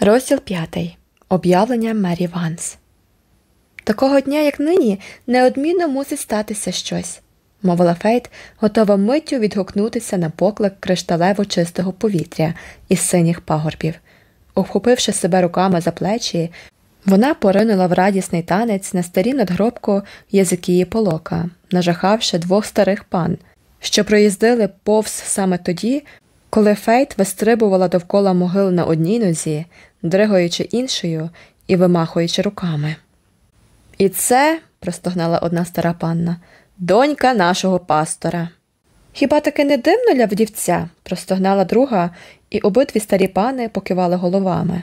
Розділ п'ятий. Об'явлення Мері Ванс. Такого дня, як нині, неодмінно мусить статися щось, мовила Фейт, готова миттю відгукнутися на поклик кришталево чистого повітря із синіх пагорбів. Обхопивши себе руками за плечі, вона поринула в радісний танець на старім надгробку Єзекії Поллока, нажахавши двох старих панн, що проїздили повз саме тоді, коли Фейт вистрибувала довкола могил на одній нозі, дригаючи іншою і вимахуючи руками. І це, простогнала одна стара панна, донька нашого пастора. Хіба таки не дивно для вдівця? простогнала друга, і обидві старі пани покивали головами.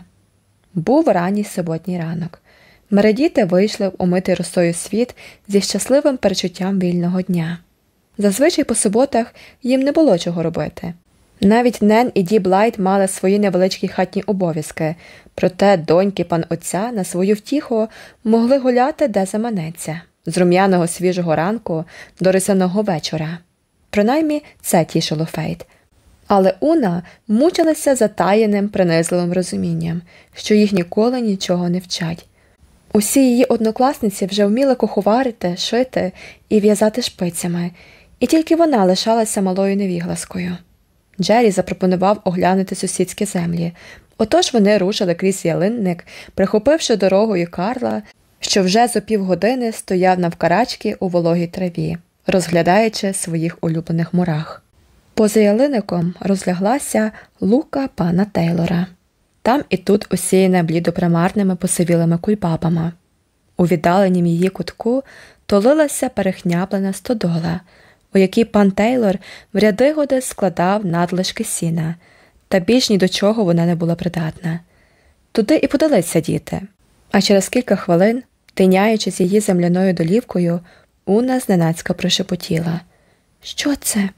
Був ранній суботній ранок. Мередіти вийшли в умитий росою світ зі щасливим перечуттям вільного дня. Зазвичай по суботах їм не було чого робити. Навіть Нен і Ді Блайт мали свої невеличкі хатні обов'язки, проте доньки пан отця на свою втіху могли гуляти де заманеться з рум'яного свіжого ранку до росяного вечора. Принаймні це тішило Фейт. Але Уна мучилася затаєним принизливим розумінням, що їх ніколи нічого не вчать. Усі її однокласниці вже вміли куховарити, шити і в'язати шпицями, і тільки вона лишалася малою невігласкою. Джері запропонував оглянути сусідські землі. Отож вони рушили крізь ялинник, прихопивши дорогою Карла, що вже за півгодини стояв навкарачки у вологій траві, розглядаючи своїх улюблених мурах. Поза ялинником розляглася лука пана Тейлора. Там і тут осіяна блідопримарними посивілими кульбабами. У віддаленім її кутку толилася перехняплена стодола – у якій пан Тейлор в ряди годи складав надлишки сіна, та більш ні до чого вона не була придатна. Туди і подалися діти, а через кілька хвилин, тиняючись її земляною долівкою, Уна зненацька прошепотіла. Що це?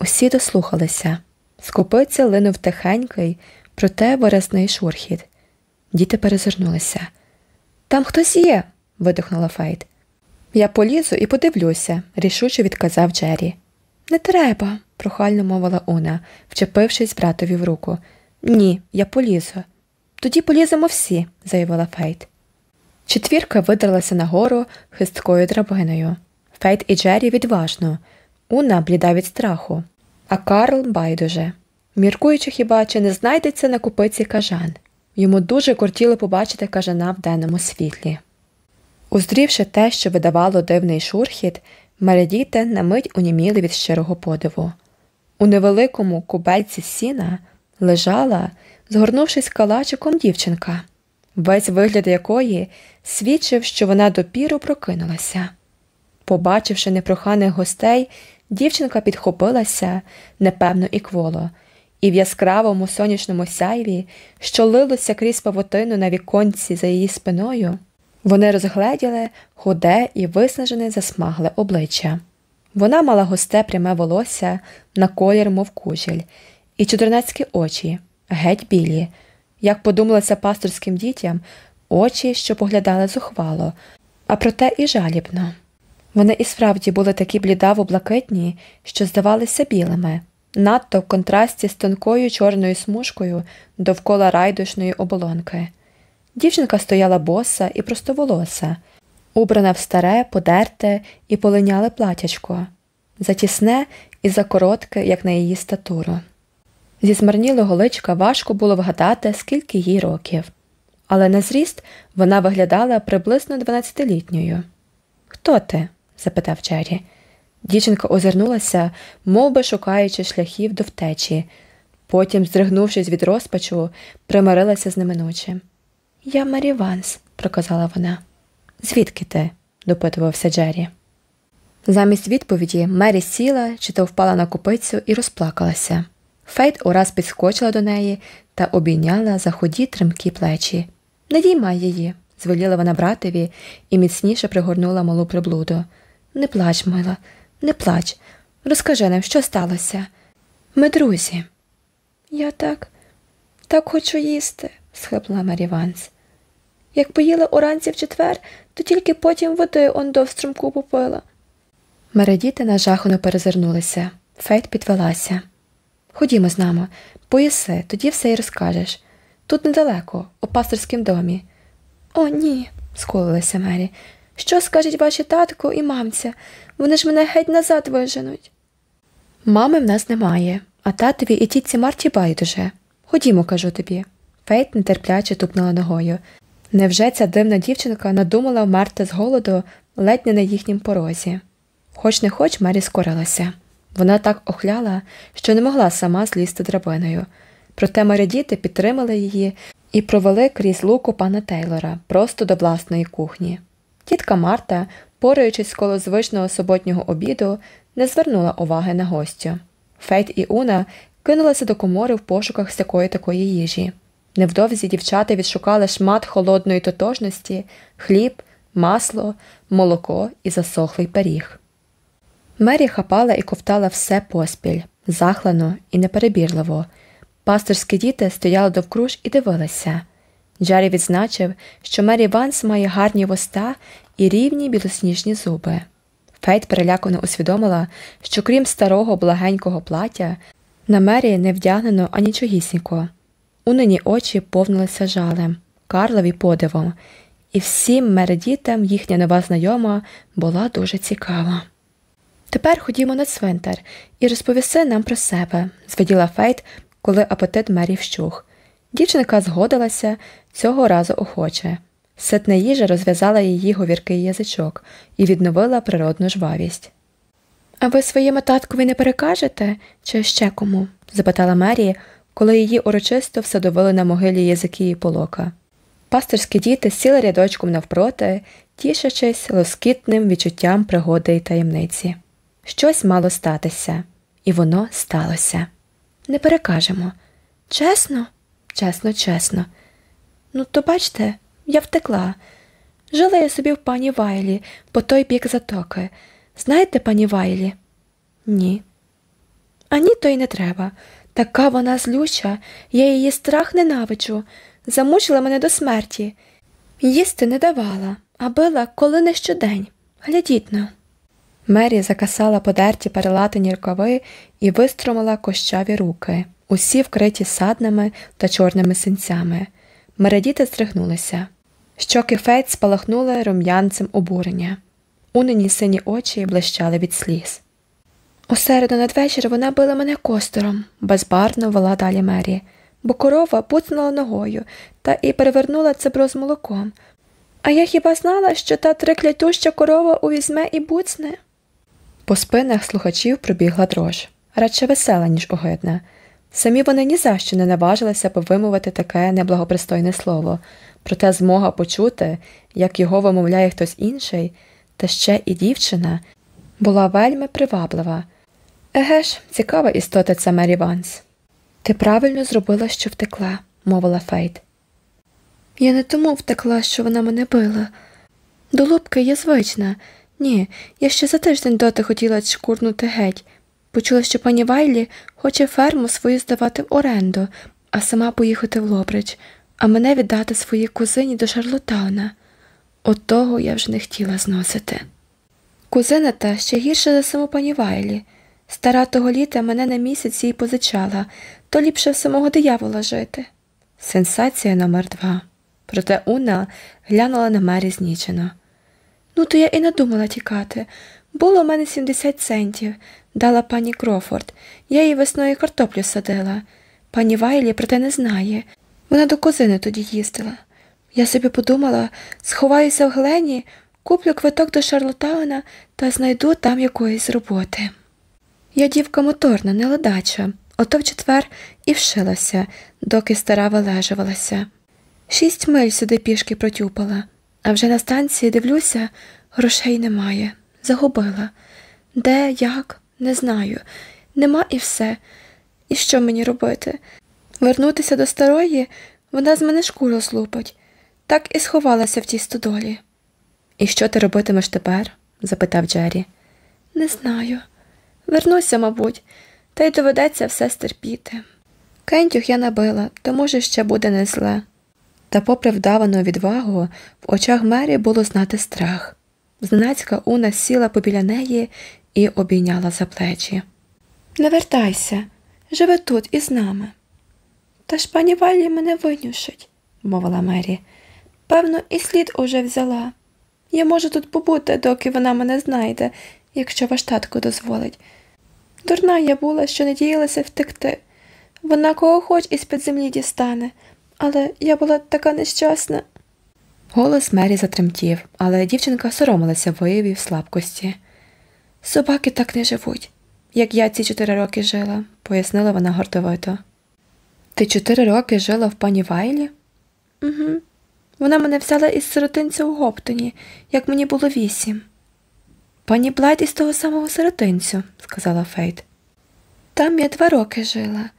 Усі дослухалися. Скупиця линув тихенький, проте виразний шурхіт. Діти перезирнулися. Там хтось є. видихнула Фейт. Я полізу і подивлюся, рішуче відказав Джері. Не треба, прохально мовила Уна, вчепившись братові в руку. Ні, я полізу. Тоді поліземо всі, заявила Фейт. Четвірка видралася нагору хисткою драбиною. Фейт і Джері відважно, Уна бліда від страху, а Карл байдуже. Міркуючи хіба, чи не знайдеться на купиці кажан. Йому дуже кортіло побачити кажана в денному світлі. Уздрівши те, що видавало дивний шурхіт, Мередіти на мить уніміли від щирого подиву. У невеликому кубельці сіна лежала, згорнувшись калачиком дівчинка, весь вигляд якої свідчив, що вона допіру прокинулася. Побачивши непроханих гостей, дівчинка підхопилася, непевно і кволо, і в яскравому сонячному сяйві, що лилося крізь павутину на віконці за її спиною. Вони розгледіли худе і виснажене засмагле обличчя. Вона мала густе пряме волосся на колір, мов кужель, і чотирнацькі очі, геть білі, як подумалося пасторським дітям, очі, що поглядали зухвало, а проте і жалібно. Вони і справді були такі блідаво блакитні, що здавалися білими, надто в контрасті з тонкою чорною смужкою довкола райдушної оболонки. Дівчинка стояла боса і простоволоса, убрана в старе, подерте і полиняле платячко, затісне і закоротке, як на її статуру. Зі змарнілого личка важко було вгадати, скільки їй років, але на зріст вона виглядала приблизно дванадцятилітньою. Хто ти? запитав Джері. Дівчинка озирнулася, мов би шукаючи шляхів до втечі, потім, здригнувшись від розпачу, примирилася з неминучим. Я Марі Ванс, проказала вона. Звідки ти? допитувався Джері. Замість відповіді Мері сіла чи то впала на купицю і розплакалася. Фейт ураз підскочила до неї та обійняла за худі тремкі плечі. Не діймай її, звеліла вона братові і міцніше пригорнула малу приблуду. Не плач, мила, не плач. Розкажи нам, що сталося. Ми друзі. Я так, так хочу їсти, схлипла Мері Ванс. Як поїла уранці в четвер, то тільки потім води ондо в струмку попила. Мередіти нажахано перезирнулися. Фейт підвелася. Ходімо з нами, поїси, тоді все й розкажеш. тут недалеко, у пасторськім домі. О, ні, сколилася Мері. Що скажуть ваші татко і мамця? Вони ж мене геть назад виженуть. Мами в нас немає, а татові і тітці Марті байдуже. Ходімо, кажу тобі. Фейт нетерпляче тупнула ногою. Невже ця дивна дівчинка надумала вмерти з голоду ледь не на їхнім порозі? Хоч не хоч Мері скорилася. Вона так охляла, що не могла сама злізти драбиною. Проте мередіти підтримали її і провели крізь луку пана Тейлора просто до власної кухні. Тітка Марта, пораючись коло звичного суботнього обіду, не звернула уваги на гостю. Фейт і Уна кинулися до комори в пошуках всякої такої їжі. Невдовзі дівчата відшукали шмат холодної тотожності, хліб, масло, молоко і засохлий пиріг. Мері хапала і ковтала все поспіль, захланно і неперебірливо. Пасторські діти стояли довкруж і дивилися. Джері відзначив, що Мері Ванс має гарні вуста і рівні білосніжні зуби. Фейт перелякано усвідомила, що крім старого благенького плаття, на Мері не вдягнено анічогісінько. Унині очі повнилися жалем, Карлові подивом, і всім мередітам їхня нова знайома була дуже цікава. Тепер ходімо на цвинтар і розповіси нам про себе, зведіла Фейт, коли апетит Мері вщух. Дівчинка згодилася цього разу охоче. Ситна їжа розв'язала її говіркий язичок і відновила природну жвавість. А ви своєму таткові не перекажете, чи ще кому? запитала Мері, коли її урочисто всадовили на могилі язики і полока. Пасторські діти сіли рядочком навпроти, тішачись лоскітним відчуттям пригоди й таємниці. Щось мало статися, і воно сталося. Не перекажемо. Чесно, чесно, чесно. Ну, то бачте, я втекла. Жила я собі в пані Вайлі по той бік затоки. Знаєте пані Вайлі? Ні. А ні, то й не треба. Така вона злюча, я її страх ненавиджу, замучила мене до смерті. Їсти не давала, а била коли не щодень. Глядіть но. Мері закасала подерті перелатані рукави і вистромила кощаві руки, усі вкриті садними та чорними синцями. Мередіти здригнулися. Щоки Фейт спалахнули рум'янцем обурення. Унені сині очі блищали від сліз. У середу надвечір вона била мене костором, безбарно вела далі Мері, бо корова буцнула ногою та і перевернула цебро з молоком. А я хіба знала, що та триклятуща корова увізьме і буцне? По спинах слухачів пробігла дрож, радше весела, ніж огидна. Самі вони ні за що не наважилися б вимовити таке неблагопристойне слово, проте змога почути, як його вимовляє хтось інший, та ще і дівчина, була вельми приваблива. Еге ж, цікава істота ця Мері Ванс. Ти правильно зробила, що втекла, мовила Фейт. Я не тому втекла, що вона мене била. До лупки я звична. Ні, я ще за тиждень доти хотіла чкурнути геть. Почула, що пані Вайлі хоче ферму свою здавати в оренду, а сама поїхати в Лобрич, а мене віддати своїй кузині до Шарлотауна. От того я вже не хотіла зносити. Кузина та ще гірше за саму пані Вайлі. Стара того літа мене на місяць їй позичала, то ліпше в самого диявола жити. Сенсація номер два. Проте Уна глянула на Мері знічено. Ну, то я і надумала тікати. Було в мене 70 центів, дала пані Крофорд. Я їй весною картоплю садила. Пані Вайлі про те не знає. Вона до козини тоді їздила. Я собі подумала, сховаюся в Глені, куплю квиток до Шарлотауна та знайду там якоїсь роботи. Я дівка моторна, не ледача, ото в четвер і вшилася, доки стара вилежувалася. Шість миль сюди пішки протюпала, а вже на станції дивлюся, грошей немає. Загубила. Де, як, не знаю. Нема і все. І що мені робити? Вернутися до старої, вона з мене шкуру злупить. Так і сховалася в тій стодолі. І що ти робитимеш тепер? запитав Джері. Не знаю. Вернуся, мабуть, та й доведеться все стерпіти. Кентюх я набила, то, може, ще буде не зле. Та, попри вдавану відвагу, в очах Мері було знати страх. Зненацька Уна сіла побіля неї і обійняла за плечі. Не вертайся, живи тут із нами. Та ж пані Вайлі мене винюшить, мовила Мері. Певно, і слід уже взяла. Я можу тут побути, доки вона мене знайде, якщо ваш татко дозволить. Дурна я була, що надіялася втекти. Вона кого хоч із-під землі дістане, але я була така нещасна. Голос Мері затремтів, але дівчинка соромилася виявів слабкості. Собаки так не живуть, як я ці чотири роки жила, пояснила вона гордовито. Ти чотири роки жила в пані Вайлі? Угу. Вона мене взяла із сиротинця у Гоптоні, як мені було вісім. Пані Блайт із того самого сиротинцю, сказала Фейт. Там я два роки жила.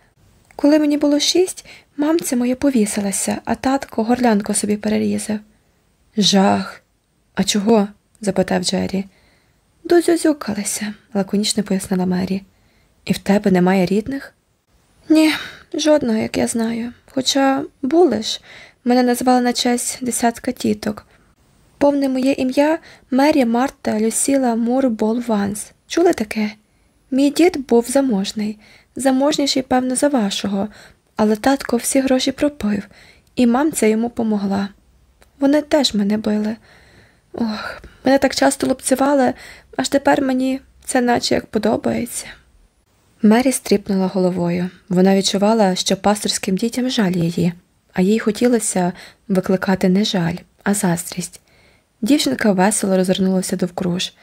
Коли мені було шість, мамця моя повісилася, а татко горлянку собі перерізав. Жах. А чого? запитав Джері. Дозюзюкалися, лаконічно пояснила Мері. І в тебе немає рідних? Ні, жодного, як я знаю. Хоча були ж, мене назвали на честь десятка тіток. Повне моє ім'я Мері Марта Люсіла Мур Бол Ванс. Чули таке? Мій дід був заможний, заможніший, певно, за вашого, але татко всі гроші пропив, і мамця йому помогла. Вони теж мене били. Ох, мене так часто лупцювали, аж тепер мені це наче як подобається. Мері стріпнула головою. Вона відчувала, що пасторським дітям жаль її, а їй хотілося викликати не жаль, а заздрість. Дівчинка весело розвернулася довкруж.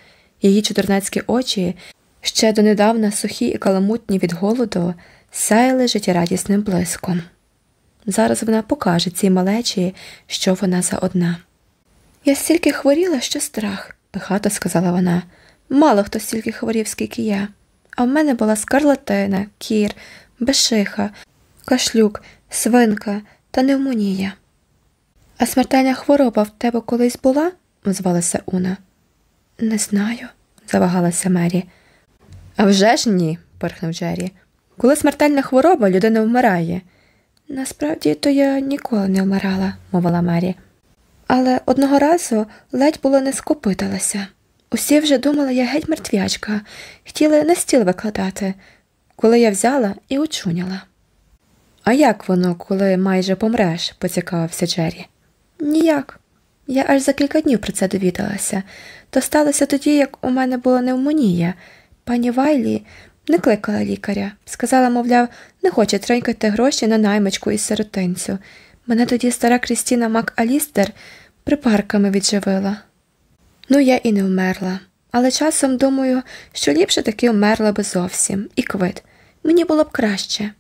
Її чотирнацькі очі, ще донедавна сухі і каламутні від голоду, сяяли життєрадісним блиском. Зараз вона покаже цій малечі, що вона за одна. Я стільки хворіла, що страх, пихато сказала вона. Мало хто стільки хворів, скільки я. А в мене була скарлатина, кір, бешиха, кашлюк, свинка та невмонія. А смертельна хвороба в тебе колись була? Озвалася Уна. Не знаю, завагалася Мері. «А вже ж ні, пирхнув Джері. Коли смертельна хвороба, людина вмирає. Насправді, то я ніколи не вмирала, мовила Мері. Але одного разу ледь було не скопиталася. Усі вже думали, я геть мертвячка, хотіли на стіл викладати, коли я взяла і очуняла. А як воно, коли майже помреш? поцікавився Джері. Ніяк. Я аж за кілька днів про це довідалася. То сталося тоді, як у мене була невмонія. Пані Вайлі не кликала лікаря. Сказала, мовляв, не хоче тренькати гроші на наймичку із сиротинцю. Мене тоді стара Крістіна Мак Алістер припарками відживила. Ну, я і не вмерла, але часом думаю, що ліпше таки вмерла би зовсім, і квит. Мені було б краще.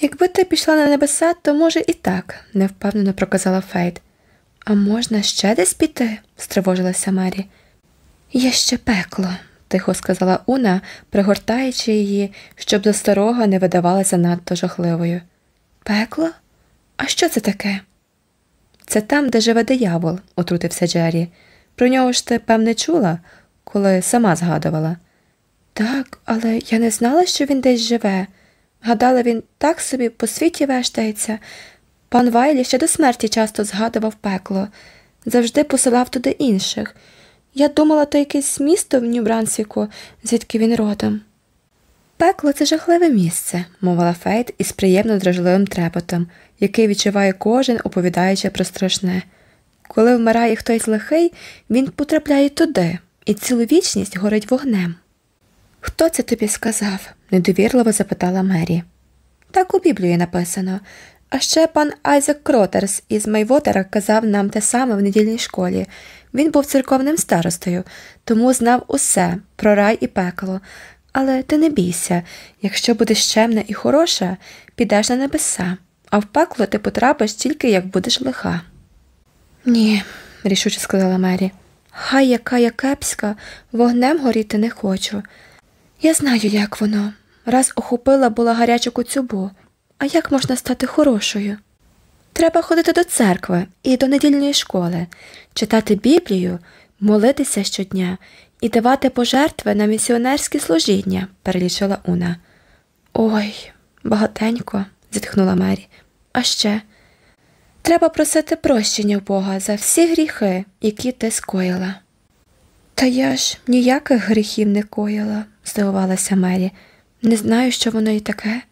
Якби ти пішла на небеса, то, може, і так, невпевнено проказала Фейт. А можна ще десь піти? стривожилася Мері. Є ще пекло, тихо сказала Уна, пригортаючи її, щоб до старого не видавалася надто жахливою. Пекло? А що це таке? Це там, де живе диявол, отрутився Джері. Про нього ж ти, певне, чула, коли сама згадувала. Так, але я не знала, що він десь живе. Гадала, він так собі по світі вештається. Пан Вайлі ще до смерті часто згадував пекло, завжди посилав туди інших. Я думала, то якесь місто в Нью-Брансвіку, звідки він родом. Пекло це жахливе місце, мовила Фейт із приємно дрожливим трепотом, який відчуває кожен, оповідаючи про страшне. Коли вмирає хтось лихий, він потрапляє туди, і цілу вічність горить вогнем. Хто це тобі сказав? недовірливо запитала Мері. Так у Біблії написано. А ще пан Айзек Кротерс із Майвотера казав нам те саме в недільній школі. Він був церковним старостою, тому знав усе про рай і пекло. Але ти не бійся, якщо будеш чемна і хороша, підеш на небеса, а в пекло ти потрапиш тільки як будеш лиха. Ні, рішуче сказала Мері. Хай яка я кепська, вогнем горіти не хочу. Я знаю, як воно. Раз охопила була гарячу коцюбу. А як можна стати хорошою? Треба ходити до церкви і до недільної школи, читати Біблію, молитися щодня і давати пожертви на місіонерські служіння, перелічила Уна. Ой, багатенько, зітхнула Мері. А ще треба просити прощення в Бога за всі гріхи, які ти скоїла. Та я ж ніяких гріхів не коїла, здивувалася Мері. Не знаю, що воно і таке.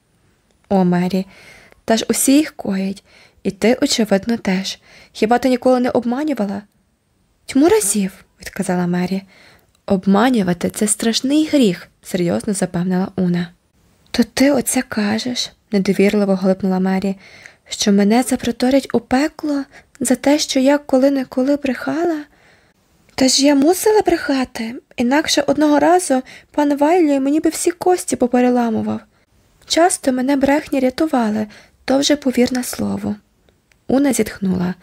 О, Мері, Та ж усі їх коять, і ти, очевидно, теж. Хіба ти ніколи не обманювала? Тьму разів, відказала Мері. Обманювати це страшний гріх, серйозно запевнила Уна. То ти оце кажеш, недовірливо глипнула Мері, що мене запроторять у пекло за те, що я коли-неколи брехала? Та ж я мусила брехати, інакше одного разу пан Вайлі мені би всі кості попереламував. Часто мене брехні рятували, то вже повір на слово. Уна зітхнула.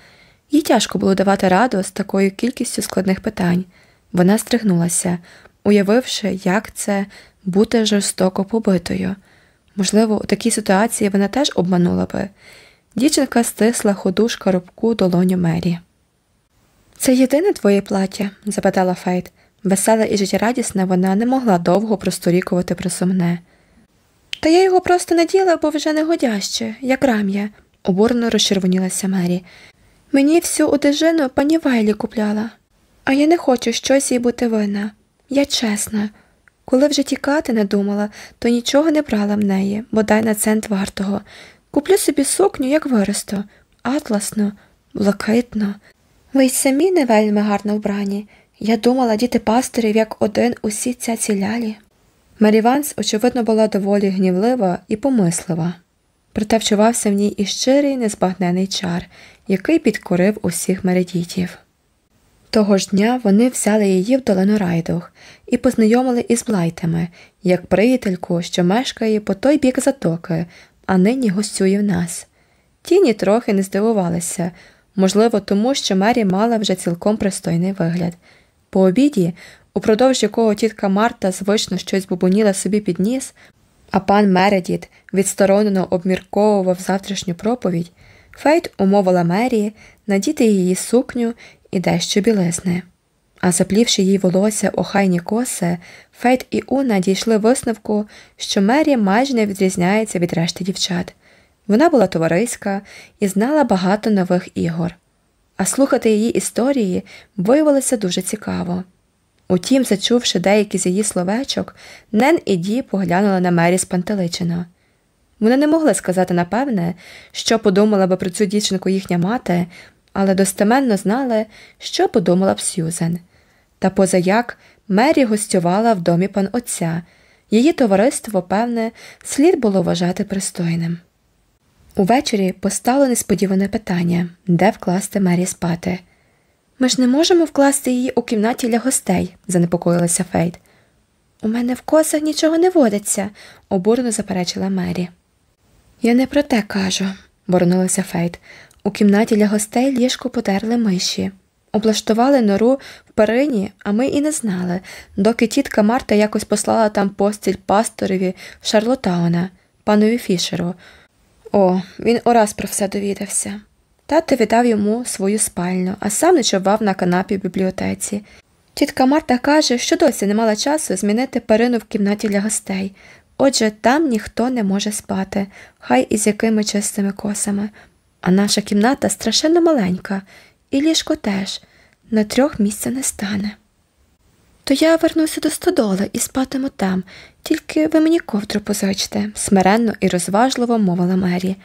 Їй тяжко було давати раду з такою кількістю складних питань. Вона стригнулася, уявивши, як це бути жорстоко побитою. Можливо, у такій ситуації вона теж обманула би. Дівчинка стисла ходу шкарубку долоню Мері. Це єдине твоє плаття? запитала Фейт. Весела і життєрадісна вона не могла довго просторікувати про сумне. Та я його просто наділа, бо вже не годяще, як рам'я, обурено розчервонілася Мері. Мені всю одежину пані Вайлі купляла, а я не хочу щось їй бути винна. Я чесна. Коли вже тікати не думала, то нічого не брала в неї, бодай на цент вартого. Куплю собі сукню, як виросту, атласну, блакитну. Ви й самі не вельми гарно вбрані. Я думала, діти пастирів, як один усі ця цілялі. Мері Ванс, очевидно, була доволі гнівлива і помислива, проте вчувався в ній і щирий незбагнений чар, який підкорив усіх мередітів. Того ж дня вони взяли її в долину райдух і познайомили із Блайтами, як приятельку, що мешкає по той бік затоки, а нині гостює в нас. Тіні трохи не здивувалися, можливо, тому що Мері мала вже цілком пристойний вигляд. По обіді, упродовж якого тітка Марта звично щось бубоніла собі під ніс, а пан Мередіт відсторонено обмірковував завтрашню проповідь, Фейт умовила Мері надіти її сукню і дещо білизни. А заплівши їй волосся в охайні коси, Фейт і Уна дійшли висновку, що Мері майже не відрізняється від решти дівчат. Вона була товариська і знала багато нових ігор, а слухати її історії виявилося дуже цікаво. Утім, зачувши деякі з її словечок, Нен і Ді поглянули на Мері спантеличено. Вони не могли сказати напевне, що подумала би про цю дівчинку їхня мати, але достеменно знали, що подумала б Сьюзен. Та позаяк Мері гостювала в домі пан отця, її товариство, певне, слід було вважати пристойним. Увечері постало несподіване питання де вкласти Мері спати. Ми ж не можемо вкласти її у кімнаті для гостей, занепокоїлася Фейт. У мене в косах нічого не водиться, обурено заперечила Мері. Я не про те кажу, боронулася Фейт. У кімнаті для гостей ліжко потерли миші. Облаштували нору в перині, а ми і не знали, доки тітка Марта якось послала там постіль пасторові Шарлотауна, панові Фішеру. О, він ораз про все довідався. Тато віддав йому свою спальню, а сам ночував на канапі в бібліотеці. Тітка Марта каже, що досі не мала часу змінити перину в кімнаті для гостей. Отже, там ніхто не може спати, хай і з якими чистими косами. А наша кімната страшенно маленька, і ліжко теж на трьох місця не стане. То я вернуся до стодоли і спатиму там, тільки ви мені ковдру позичте, смиренно і розважливо мовила Мері.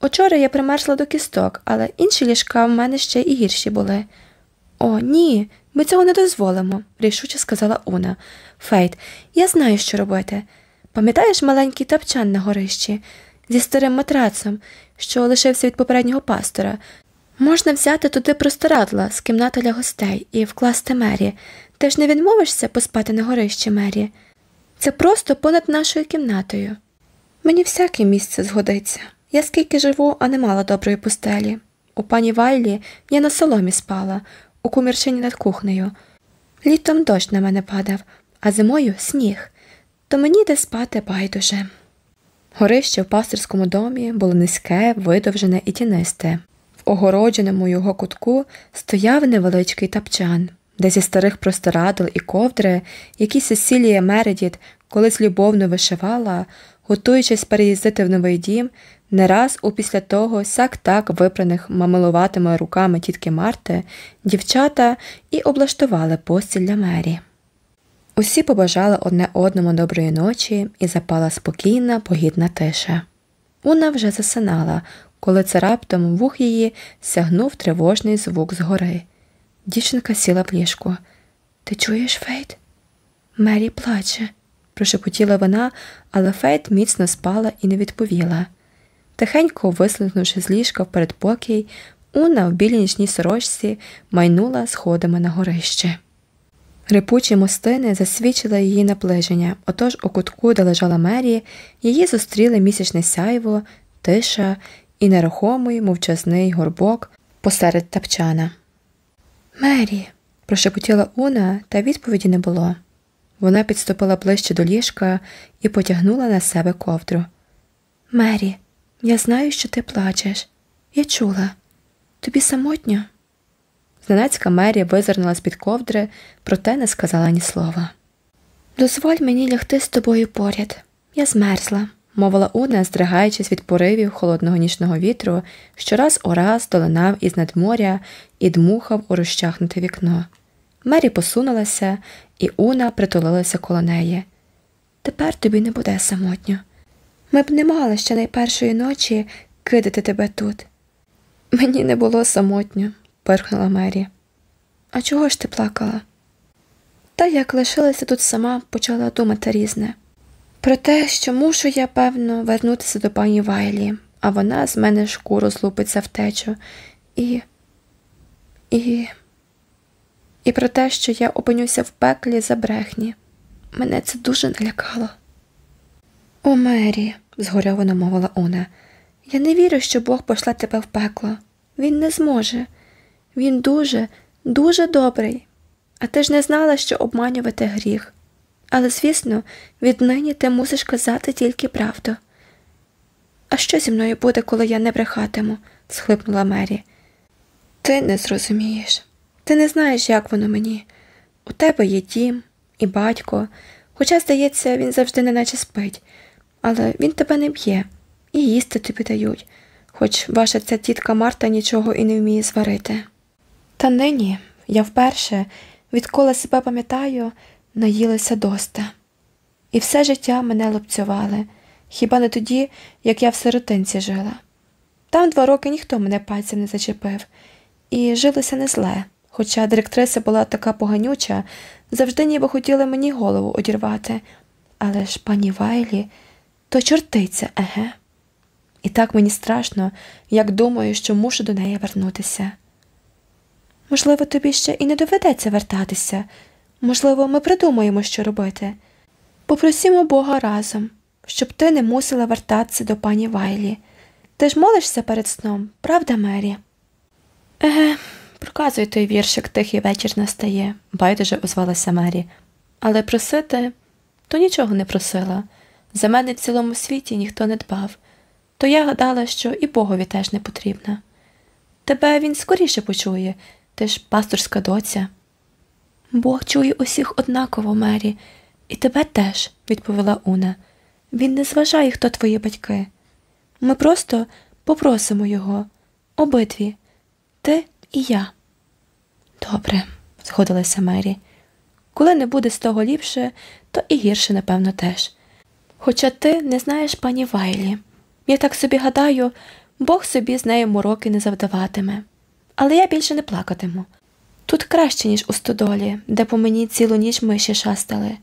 Учора я примерзла до кісток, але інші ліжка в мене ще і гірші були. О, ні, ми цього не дозволимо, рішуче сказала Уна. Фейт, я знаю, що робити. Пам'ятаєш маленький тапчан на горищі зі старим матрацом, що лишився від попереднього пастора? Можна взяти туди простирадла з кімнати для гостей і вкласти Мері. Ти ж не відмовишся поспати на горищі Мері? Це просто понад нашою кімнатою. Мені всяке місце згодиться. Я скільки живу, а не мала доброї пустелі. У пані Вайлі я на соломі спала, у кумірчині над кухнею. Літом дощ на мене падав, а зимою сніг, то мені де спати байдуже. Горище в пастирському домі було низьке, видовжене і тінисте. В огородженому його кутку стояв невеличкий тапчан, де зі старих простирадл і ковдри, які Сесілія Мередіт колись любовно вишивала, готуючись переїздити в новий дім, не раз упісля того сяк так випраних мамилуватими руками тітки Марти, дівчата і облаштували постіль для Мері. Усі побажали одне одному доброї ночі і запала спокійна, погідна тиша. Уна вже засинала, коли це раптом вух її сягнув тривожний звук згори. Дівчинка сіла в ліжку. Ти чуєш, Фейт? Мері плаче, прошепотіла вона, але Фейт міцно спала і не відповіла. Тихенько вислизнувши з ліжка в передпокій, Уна в білій нічній сорочці майнула сходами на горище. Рипучі мостини засвідчили її наближення, отож у кутку, де лежала Мері, її зустріли місячне сяйво, тиша і нерухомий мовчазний горбок посеред тапчана. Мері, прошепотіла Уна, та відповіді не було. Вона підступила ближче до ліжка і потягнула на себе ковдру. Мері, я знаю, що ти плачеш. Я чула. Тобі самотньо. Зненацька Мері визирнула з під ковдри, проте не сказала ні слова. Дозволь мені лягти з тобою поряд. Я змерзла, мовила Уна, здригаючись від поривів холодного нічного вітру, що раз у раз долинав із надморя і дмухав у розчахнуте вікно. Мері посунулася, і Уна притулилася коло неї. Тепер тобі не буде самотньо. Ми б не мали ще найпершої ночі кидати тебе тут. Мені не було самотньо, пирхнула Мері. А чого ж ти плакала? Та як лишилася тут сама, почала думати різне. Про те, що мушу я, певно, вернутися до пані Вайлі, а вона з мене шкуру злупиться втечу, і. і. і про те, що я опинюся в пеклі за брехні. Мене це дуже налякало. О, Мері, згорьовано мовила Уна, я не вірю, що Бог пошле тебе в пекло. Він не зможе. Він дуже, дуже добрий. А ти ж не знала, що обманювати гріх. Але, звісно, віднині ти мусиш казати тільки правду. А що зі мною буде, коли я не брехатиму? схлипнула Мері. Ти не зрозумієш. Ти не знаєш, як воно мені. У тебе є дім і батько, хоча, здається, він завжди неначе спить, але він тебе не б'є і їсти тобі дають, хоч ваша ця тітка Марта нічого і не вміє зварити. Та нині я вперше, відколи себе пам'ятаю, наїлася доста. І все життя мене лупцювали, хіба не тоді, як я в сиротинці жила. Там два роки ніхто мене пальцем не зачепив, і жилося не зле, хоча директриса була така поганюча, завжди ніби хотіла мені голову одірвати. Але ж пані Вайлі то чортиця, еге. І так мені страшно, як думаю, що мушу до неї вернутися. Можливо, тобі ще і не доведеться вертатися. Можливо, ми придумаємо, що робити. Попросімо Бога разом, щоб ти не мусила вертатися до пані Вайлі. Ти ж молишся перед сном, правда, Мері? Еге, проказуй той віршик тихий вечір настає, байдуже озвалася Мері. Але просити то нічого не просила. За мене в цілому світі ніхто не дбав, то я гадала, що і Богові теж не потрібна. Тебе він скоріше почує, ти ж пасторська доця. Бог чує усіх однаково, Мері, і тебе теж, відповіла Уна. Він не зважає, хто твої батьки. Ми просто попросимо його, обидві, ти і я. Добре, згодилася Мері. Коли не буде з того ліпше, то і гірше, напевно, теж. Хоча ти не знаєш пані Вайлі. Я так собі гадаю, Бог собі з нею мороки не завдаватиме. Але я більше не плакатиму. Тут краще, ніж у стодолі, де по мені цілу ніч миші шастали.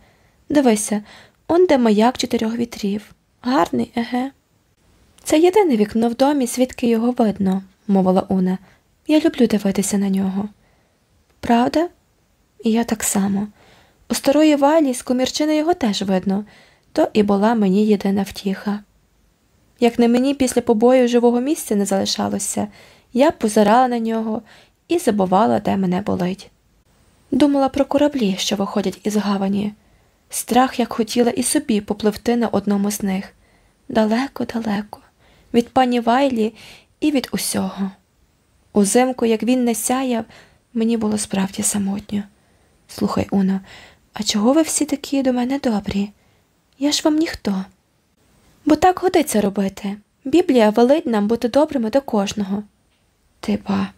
Дивися, он де маяк чотирьох вітрів. Гарний, еге. Це єдине вікно в домі, звідки його видно, мовила Уна. Я люблю дивитися на нього. Правда? І я так само. У старої валі з комірчини його теж видно, то і була мені єдина втіха. Як на мені після побою живого місця не залишалося, я позирала на нього і забувала, де мене болить. Думала про кораблі, що виходять із гавані. Страх, як хотіла і собі попливти на одному з них далеко-далеко, від пані Вайлі і від усього. Узимку, як він не сяяв, мені було справді самотньо. Слухай, Уно, а чого ви всі такі до мене добрі? Я ж вам ніхто. Бо так годиться робити. Біблія велить нам бути добрими до кожного. Ти ба.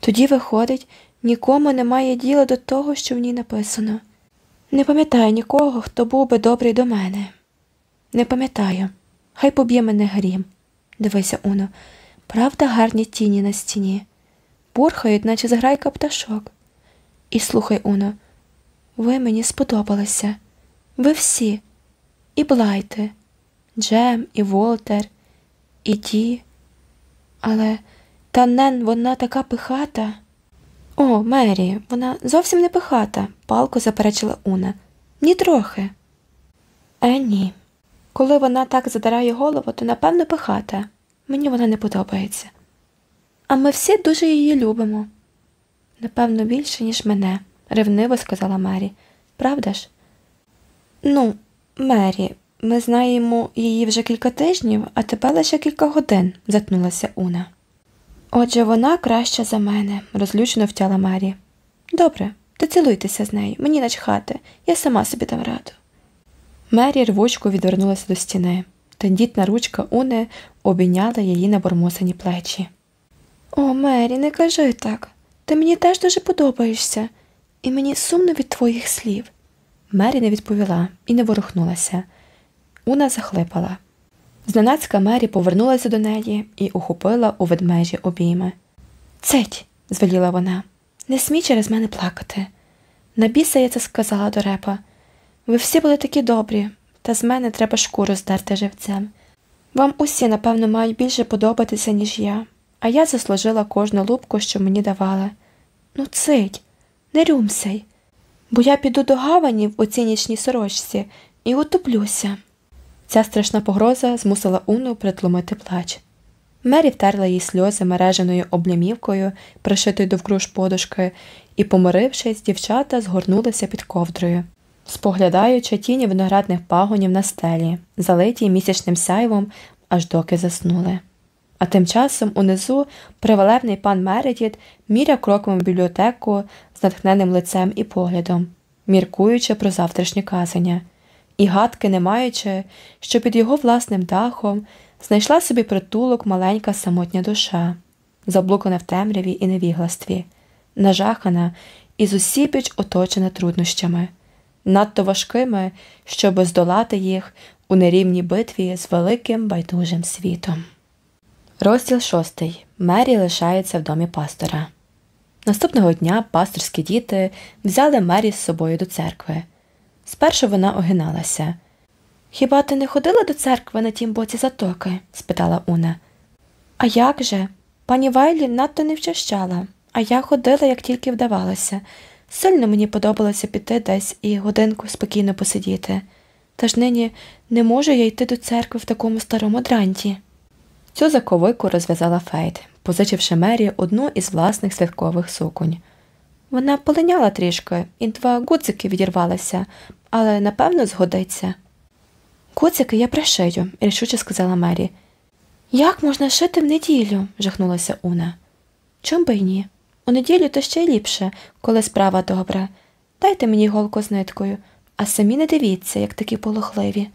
Тоді, виходить, нікому немає діла до того, що в ній написано. Не пам'ятаю нікого, хто був би добрий до мене. Не пам'ятаю. Хай поб'є мене грім. Дивися, Уно, правда гарні тіні на стіні, бурхають, наче зграйка пташок. І слухай, Уно, ви мені сподобалися. Ви всі, і Блайте, Джем, і Волтер, і ті. Але та Нен, вона така пихата. О, Мері, вона зовсім не пихата, палко заперечила Уна. Ні трохи. Е, ні. Коли вона так задирає голову, то напевно пихата. Мені вона не подобається. А ми всі дуже її любимо. Напевно, більше, ніж мене, ревниво сказала Мері. Правда ж? Ну, Мері, ми знаємо її вже кілька тижнів, а тебе лише кілька годин, затнулася Уна. Отже, вона краща за мене, розлючено втяла Мері. Добре, то цілуйтеся з нею, мені начхати, я сама собі дам раду. Мері рвучко відвернулася до стіни. Тендітна ручка Уни обійняла її набормосані плечі. О, Мері, не кажи так. Ти мені теж дуже подобаєшся, і мені сумно від твоїх слів. Мері не відповіла і не ворухнулася. Уна захлипала. Зненацька Мері повернулася до неї і ухопила у ведмежі обійми. Цить, звеліла вона, не смій через мене плакати. На біса я це сказала до репа. Ви всі були такі добрі, та з мене треба шкуру здерти живцем. Вам усі, напевно, мають більше подобатися, ніж я, а я заслужила кожну лупку, що мені давали. Ну, цить, не рюмсай, бо я піду до гавані в оцій нічній сорочці і утоплюся. Ця страшна погроза змусила Уну притлумити плач. Мері втерла їй сльози мереженою облямівкою, пришитою довкруж подушки, і, помирившись, дівчата згорнулися під ковдрою, споглядаючи тіні виноградних пагонів на стелі, залиті місячним сяйвом, аж доки заснули. А тим часом унизу привалевний пан Мередіт міряв кроком в бібліотеку з натхненним лицем і поглядом, міркуючи про завтрашнє казання і гадки не маючи, що під його власним дахом знайшла собі притулок маленька самотня душа, заблукана в темряві і невігластві, нажахана і зусібіч оточена труднощами, надто важкими, щоб здолати їх у нерівній битві з великим байдужим світом. Розділ шостий. Мері лишається в домі пастора. Наступного дня пасторські діти взяли Мері з собою до церкви. Спершу вона огиналася. Хіба ти не ходила до церкви на тім боці затоки? спитала Уна. А як же? Пані Вайлі надто не вчащала, а я ходила, як тільки вдавалося. Сильно мені подобалося піти десь і годинку спокійно посидіти. Та ж нині не можу я йти до церкви в такому старому дранті. Цю заковику розв'язала Фейт, позичивши Мері одну із власних святкових суконь. Вона полиняла трішки, і два гудзики відірвалися, але напевно згодиться. Гудзики я пришию, рішуче сказала Мері. Як можна шити в неділю? жахнулася Уна. Чом би й ні? У неділю то ще ліпше, коли справа добра. Дайте мені голку з ниткою, а самі не дивіться, як такі полохливі.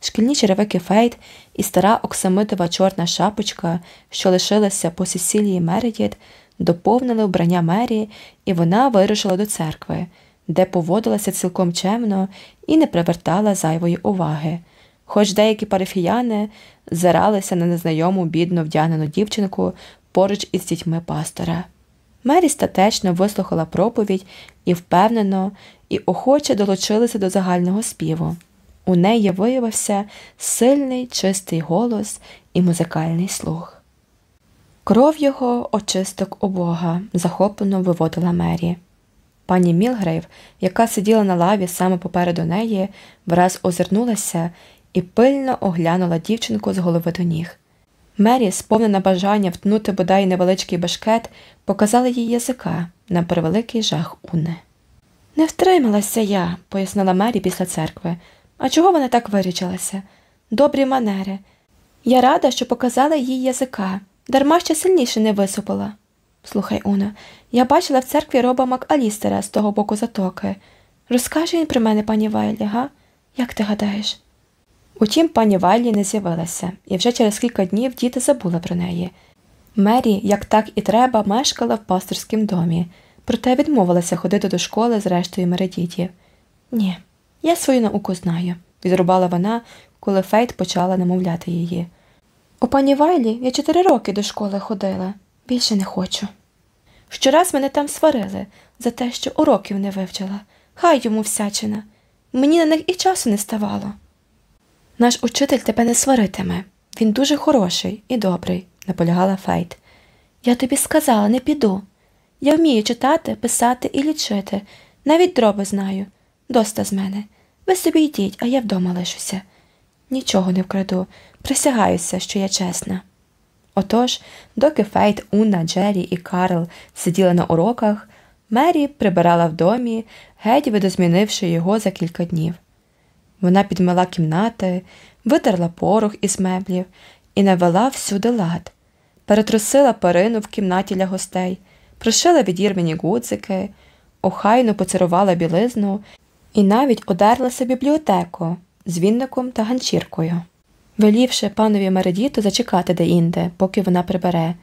Шкільні черевики Фейт і стара оксамитова чорна шапочка, що лишилася по Сесілії Мередіт, доповнили вбрання Мері, і вона вирушила до церкви, де поводилася цілком чемно і не привертала зайвої уваги. Хоч деякі парафіяни зиралися на незнайому бідно вдягнену дівчинку поруч із дітьми пастора. Мері статечно вислухала проповідь і впевнено і охоче долучилася до загального співу. У неї виявився сильний чистий голос і музикальний слух. Кров його очисток у Бога, захоплено виводила Мері. Пані Мілгрейв, яка сиділа на лаві саме попереду неї, враз озирнулася і пильно оглянула дівчинку з голови до ніг. Мері, сповнена бажання втнути бодай невеличкий бешкет, показала їй язика на превеликий жах Уни. Не втрималася я, пояснила Мері після церкви. А чого вона так вирічилася? Добрі манери. Я рада, що показала їй язика. Дарма ще сильніше не висупила. Слухай, Уна, я бачила в церкві роба Макалістера з того боку затоки. Розкаже він про мене, пані Вайлі, га? Як ти гадаєш? Утім, пані Вайлі не з'явилася, і вже через кілька днів діти забули про неї. Мері, як так і треба, мешкала в пасторському домі, проте відмовилася ходити до школи з рештою мередітів. Ні, я свою науку знаю, відрубала вона, коли Фейт почала намовляти її. У пані Вайлі я чотири роки до школи ходила, більше не хочу. Щораз мене там сварили за те, що уроків не вивчила. Хай йому всячина. Мені на них і часу не ставало. Наш учитель тебе не сваритиме. Він дуже хороший і добрий, наполягала Фейт. Я тобі сказала, не піду. Я вмію читати, писати і лічити. Навіть дроби знаю. Доста з мене. Ви собі йдіть, а я вдома лишуся. Нічого не вкраду, присягаюся, що я чесна. Отож, доки Фейт, Унна, Джері і Карл сиділи на уроках, Мері прибирала в домі, геть видозмінивши його за кілька днів. Вона підмила кімнати, витерла порох із меблів і навела всюди лад, перетрусила перину в кімнаті для гостей, пришила відірвані гудзики, охайно поцарувала білизну і навіть одерлася бібліотеку з вінником та ганчіркою, велівши панові Мередіту зачекати деінде, поки вона прибере.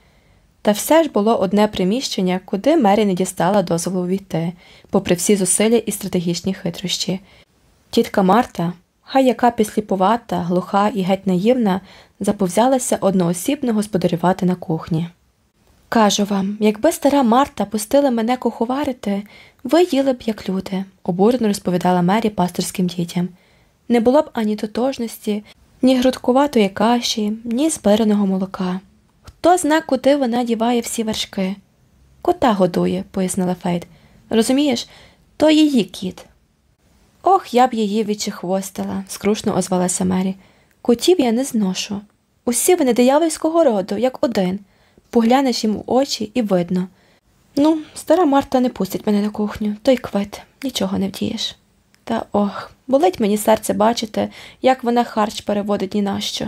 Та все ж було одне приміщення, куди Мері не дістала дозволу війти, попри всі зусилля і стратегічні хитрощі. Тітка Марта, хай яка післіпувата, глуха і геть наївна, заповзялася одноосібно господарювати на кухні. Кажу вам, якби стара Марта пустила мене куховарити, ви їли б, як люди, обурено розповідала Мері пасторським дітям. Не було б ані тотожності, ні грудкуватої каші, ні збираного молока. Хто зна, куди вона діває всі вершки? Кота годує, пояснила Фейт. Розумієш, то її кіт. Ох, я б її відчихвостила, скрушно озвалася Мері. Котів я не зношу. Усі вони диявольського роду, як один. Поглянеш їм у очі і видно. Ну, стара Марта не пустить мене на кухню, той квит, нічого не вдієш. Та ох, болить мені серце бачити, як вона харч переводить ні на що.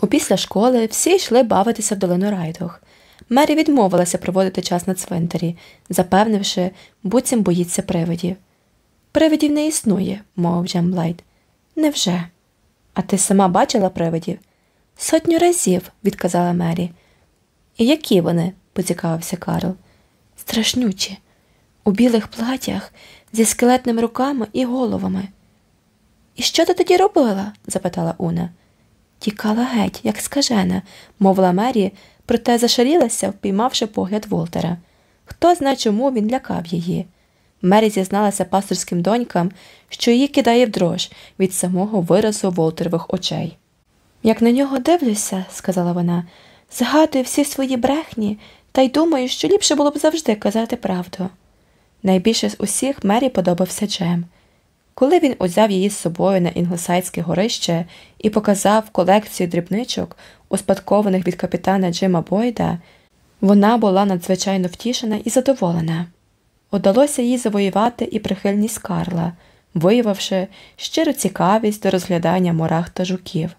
Опісля школи всі йшли бавитися в долину райдух. Мері відмовилася проводити час на цвинтарі, запевнивши, буцім боїться привидів. Привидів не існує, мовив Джем Блайт. Невже? А ти сама бачила привидів? Сотню разів, відказала Мері. Які вони? поцікавився Карл. Страшнючі, у білих платях зі скелетними руками і головами. І що ти тоді робила? запитала Уна. Тікала геть, як скажена, мовила Мері, проте зашарілася, впіймавши погляд Волтера. Хто знає, чому він лякав її. Мері зізналася пасторським донькам, що її кидає в дрож від самого виразу Волтерових очей. Як на нього дивлюся, сказала вона, згадую всі свої брехні та й думаю, що ліпше було б завжди казати правду. Найбільше з усіх Мері подобався Джем. Коли він узяв її з собою на інглосайдське горище і показав колекцію дрібничок, успадкованих від капітана Джима Бойда, вона була надзвичайно втішена і задоволена. Удалося їй завоювати і прихильність Карла, виявивши щиру цікавість до розглядання мурах та жуків.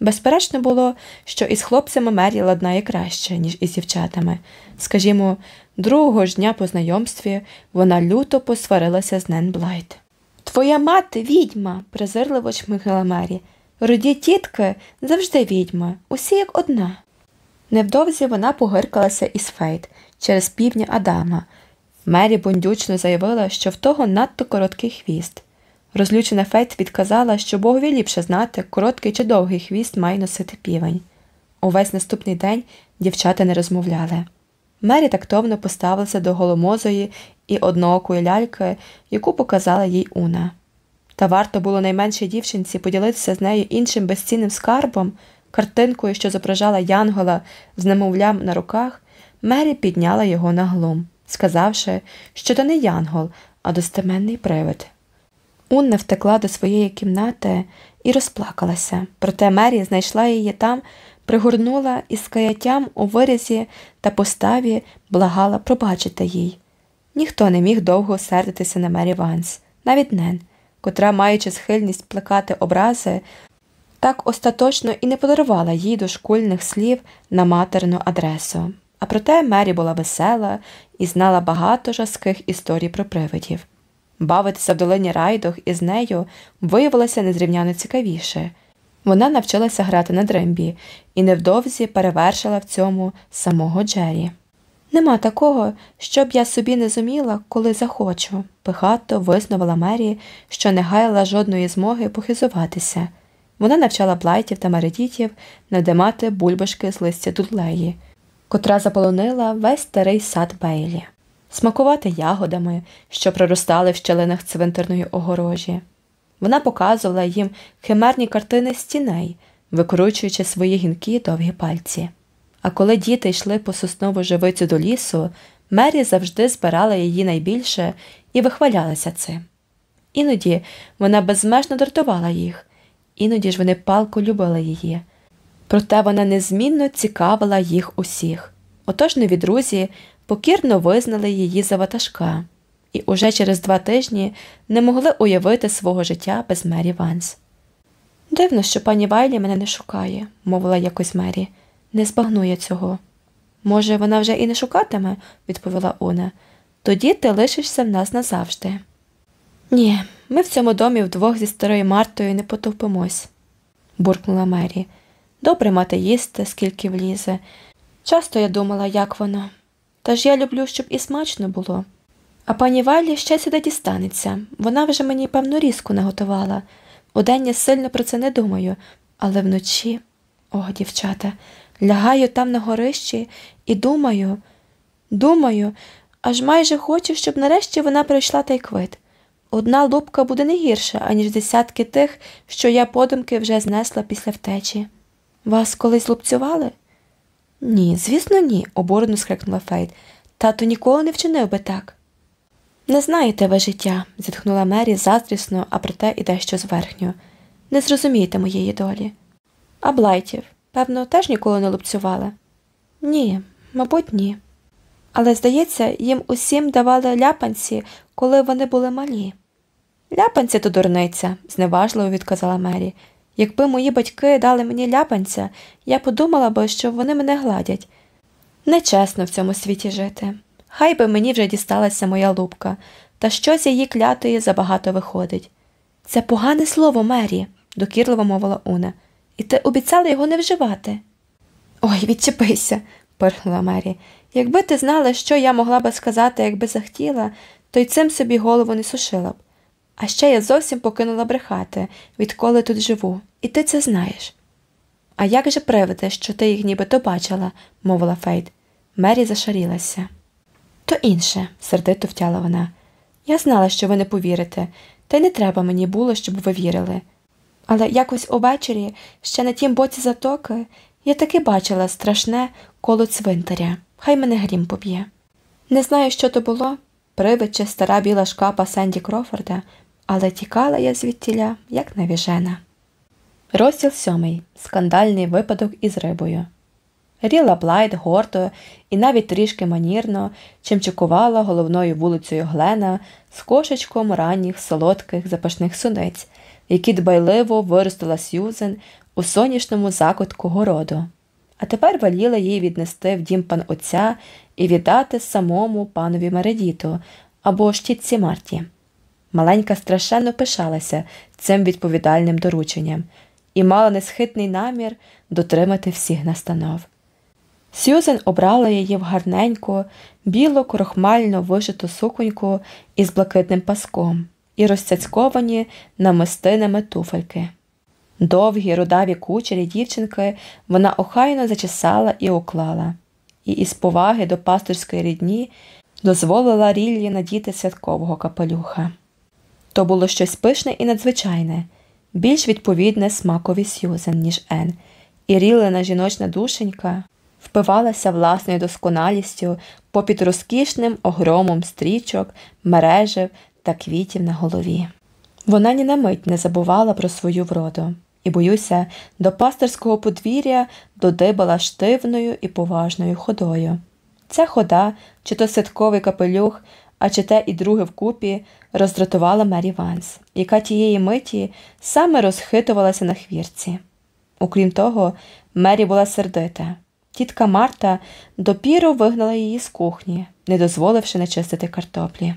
Безперечно було, що із хлопцями Мері ладнає краще, ніж із дівчатами. Скажімо, другого ж дня по знайомстві вона люто посварилася з Нен Блайт. Твоя мати відьма, презирливо чмихнула Мері. Руді тітки завжди відьма, усі як одна. Невдовзі вона погиркалася із Фейт через півня Адама. Мері бундючно заявила, що в того надто короткий хвіст. Розлючена Фейт відказала, що богові ліпше знати, короткий чи довгий хвіст має носити півень. Увесь наступний день дівчата не розмовляли. Мері тактовно поставилася до голомозої і одноокої ляльки, яку показала їй Уна. Та варто було найменшій дівчинці поділитися з нею іншим безцінним скарбом, картинкою, що зображала Янгола з немовлям на руках, Мері підняла його на глум, сказавши, що то не Янгол, а достеменний привид. Унна втекла до своєї кімнати і розплакалася, проте Мері знайшла її там, пригорнула із каяттям у вирізі та поставі благала пробачити їй. Ніхто не міг довго сердитися на Мері Ванс, навіть Нен, котра, маючи схильність плекати образи, так остаточно і не подарувала їй дошкульних слів на материну адресу. А проте Мері була весела і знала багато жаских історій про привидів. Бавитися в долині райдох із нею виявилося незрівняно цікавіше. Вона навчилася грати на дрембі і невдовзі перевершила в цьому самого Джері. Нема такого, щоб я собі не зуміла, коли захочу, пихато визнавала Мері, що не гаяла жодної змоги похизуватися. Вона навчала блайтів та мередітів надимати бульбашки з листя дудлеї, котра заполонила весь старий сад Бейлі, смакувати ягодами, що проростали в щелинах цвинтарної огорожі. Вона показувала їм химерні картини стіней, викручуючи свої гінкі довгі пальці. А коли діти йшли по соснову живицю до лісу, Мері завжди збирала її найбільше і вихвалялася цим. Іноді вона безмежно дратувала їх, іноді ж вони палко любили її. Проте вона незмінно цікавила їх усіх. Отож нові друзі покірно визнали її за ватажка, і уже через два тижні не могли уявити свого життя без Мері Ванс. Дивно, що пані Вайлі мене не шукає, мовила якось Мері. Не збагнує цього. Може, вона вже і не шукатиме, відповіла Уна. Тоді ти лишишся в нас назавжди. Ні, ми в цьому домі вдвох зі старою Мартою не потовпимось, буркнула Мері. Добре мати їсти, скільки влізе. Часто я думала, як воно. Та ж я люблю, щоб і смачно було. А пані Валі ще сюди дістанеться. Вона вже мені певну різку наготувала. Удень я сильно про це не думаю, але вночі, о, дівчата, лягаю там на горищі і думаю, думаю, аж майже хочу, щоб нарешті вона прийшла та й квит. Одна лупка буде не гірша, аніж десятки тих, що я подумки вже знесла після втечі. Вас колись лупцювали? Ні, звісно, ні, обурено скрикнула Фейт. Тато ніколи не вчинив би так. Не знаєте ви життя, зітхнула Мері заздрісно, а проте і дещо зверхньо. Не зрозумієте моєї долі. А блайтів, певно, теж ніколи не лупцювали? Ні, мабуть, ні. Але, здається, їм усім давали ляпанці, коли вони були малі. Ляпанці то дурниця, зневажливо відказала Мері. Якби мої батьки дали мені ляпанця, я подумала би, що вони мене гладять. Нечесно в цьому світі жити. Хай би мені вже дісталася моя лупка, та щось її клятої забагато виходить. Це погане слово, Мері, докірливо мовила Уна, і ти обіцяла його не вживати. Ой, відчепися, пирхнула Мері. Якби ти знала, що я могла би сказати, якби захотіла, то й цим собі голову не сушила б. А ще я зовсім покинула брехати, відколи тут живу, і ти це знаєш. А як же привиди, що ти їх нібито бачила, мовила Фейт. Мері зашарілася. То інше, сердито втяла вона. Я знала, що ви не повірите, та й не треба мені було, щоб ви вірили. Але якось увечері, ще на тім боці затоки, я таки бачила страшне коло цвинтаря, хай мене грім поб'є. Не знаю, що то було, привид чи стара біла шкапа Сенді Крофорда, але тікала я звідтіля, як навіжена. Розділ сьомий. Скандальний випадок із рибою. Рілла Блайт гордо і навіть трішки манірно чимчикувала головною вулицею Глена з кошичком ранніх солодких запашних суниць, які дбайливо виростила Сьюзен у сонячному закутку городу. А тепер веліла їй віднести в дім пан отця і віддати самому панові Мередіту або щітці Марті. Маленька страшенно пишалася цим відповідальним дорученням і мала несхитний намір дотримати всіх настанов. Сюзен обрала її в гарненьку, біло крохмально вишиту суконьку із блакитним паском і розцяцьковані намистинами туфельки. Довгі рудаві кучері дівчинки вона охайно зачесала і уклала, і із поваги до пастирської рідні дозволила Ріллі надіти святкового капелюха. То було щось пишне і надзвичайне, більш відповідне смакові Сьюзен, ніж Ен, і рілена жіночна душенька впивалася власною досконалістю попід розкішним огромом стрічок, мережев та квітів на голові. Вона ні на мить не забувала про свою вроду і, боюся, до пасторського подвір'я додибала штивною і поважною ходою. Ця хода, чи то ситковий капелюх, а чи те і друге вкупі, роздратувала Мері Ванс, яка тієї миті саме розхитувалася на хвірці. Окрім того, Мері була сердита. Тітка Марта допіру вигнала її з кухні, не дозволивши начистити картоплі.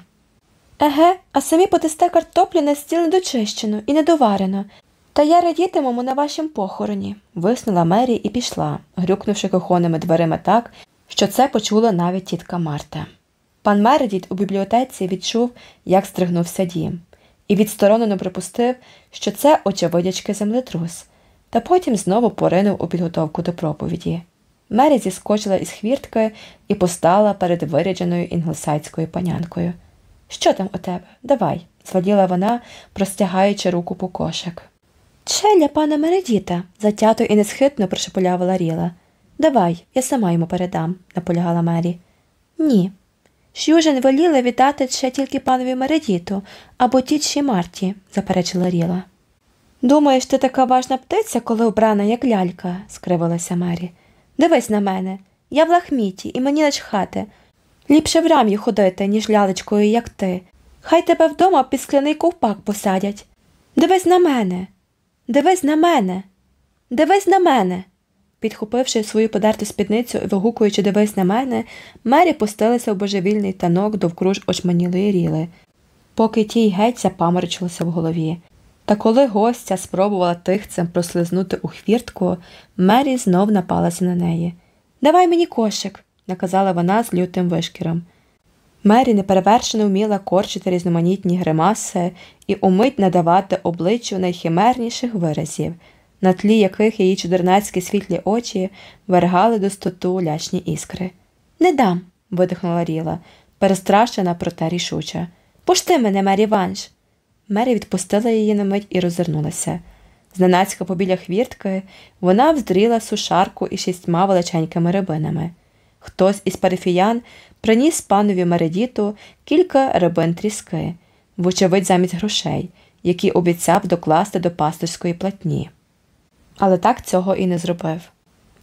Еге, а самі подасте картоплю на стіл недочищену і недоварено, та я радітиму на вашім похороні, виснула Мері і пішла, грюкнувши кохоними дверима так, що це почула навіть тітка Марта. Пан Мередіт у бібліотеці відчув, як стригнувся дім, і відсторонено припустив, що це очевидячки землетрус, та потім знову поринув у підготовку до проповіді. Мері зіскочила із хвіртки і постала перед вирядженою інглесайською панянкою. Що там у тебе? Давай, зваділа вона, простягаючи руку по кошик. Челя пана Мередіта, затято і несхитно прошепулявила Ріла. Давай, я сама йому передам, наполягала Мері. Ні. Шюжен воліли віддати ще тільки панові Мередіту або тітші Марті, заперечила Ріла. Думаєш, ти така важна птиця, коли вбрана, як лялька, скривилася Мері. Дивись на мене. Я в лахміті і мені начхати. Ліпше в рам'ю ходити, ніж лялечкою, як ти. Хай тебе вдома під скляний ковпак посадять. Дивись на мене. Дивись на мене. Дивись на мене. Підхопивши свою подерту спідницю і вигукуючи дивись на мене, Мері пустилася в божевільний танок довкруж очманілої ріли, поки тій геть запаморочилося в голові. Та коли гостя спробувала тихцем прослизнути у хвіртку, Мері знов напалася на неї. Давай мені кошик, наказала вона з лютим вишкіром. Мері неперевершено вміла корчити різноманітні гримаси і умить надавати обличчю найхимерніших виразів, на тлі яких її чудернацькі світлі очі вергали до стоту лячні іскри. Не дам, видихнула Ріла, перестрашена, проте рішуча. Пушти мене, Мері Ванш. Мері відпустила її на мить і розвернулася. Зненацька побіля хвіртки вона вздріла сушарку із шістьма величенькими рибинами. Хтось із парифіян приніс панові Мередіту кілька рибин тріски, вочевидь, замість грошей, які обіцяв докласти до пасторської платні. Але так цього і не зробив.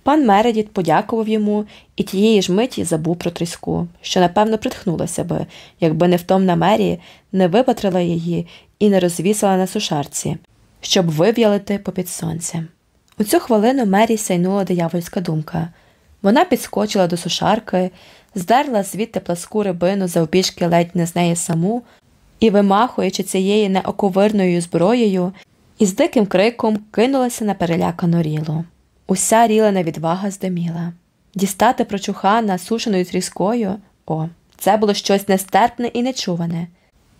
Пан Мередіт подякував йому і тієї ж миті забув про тріску, що, напевно, притхнулася би, якби невтомна Мері не випатрила її і не розвісила на сушарці, щоб вив'ялити попід сонцем. У цю хвилину Мері сайнула диявольська думка. Вона підскочила до сушарки, здерла звідти пласку рибину завбіжки ледь не з неї саму і, вимахуючи цією неоковирною зброєю, із диким криком кинулася на перелякану рілу. Уся рілена відвага здиміла. Дістати прочухана сушеною тріскою о, це було щось нестерпне і нечуване.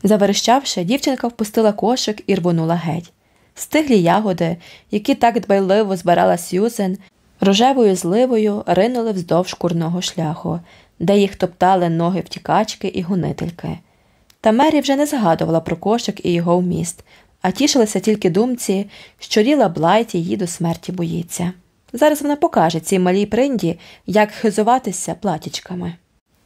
Заверещавши, дівчинка впустила кошик і рвонула геть. Стиглі ягоди, які так дбайливо збирала Сюзен, рожевою зливою ринули вздовж курного шляху, де їх топтали ноги втікачки і гонительки. Та Мері вже не згадувала про кошик і його вміст, а тішилася тільки думці, що ріла Блайт її до смерті боїться. Зараз вона покаже цій малій принді, як хизуватися платічками.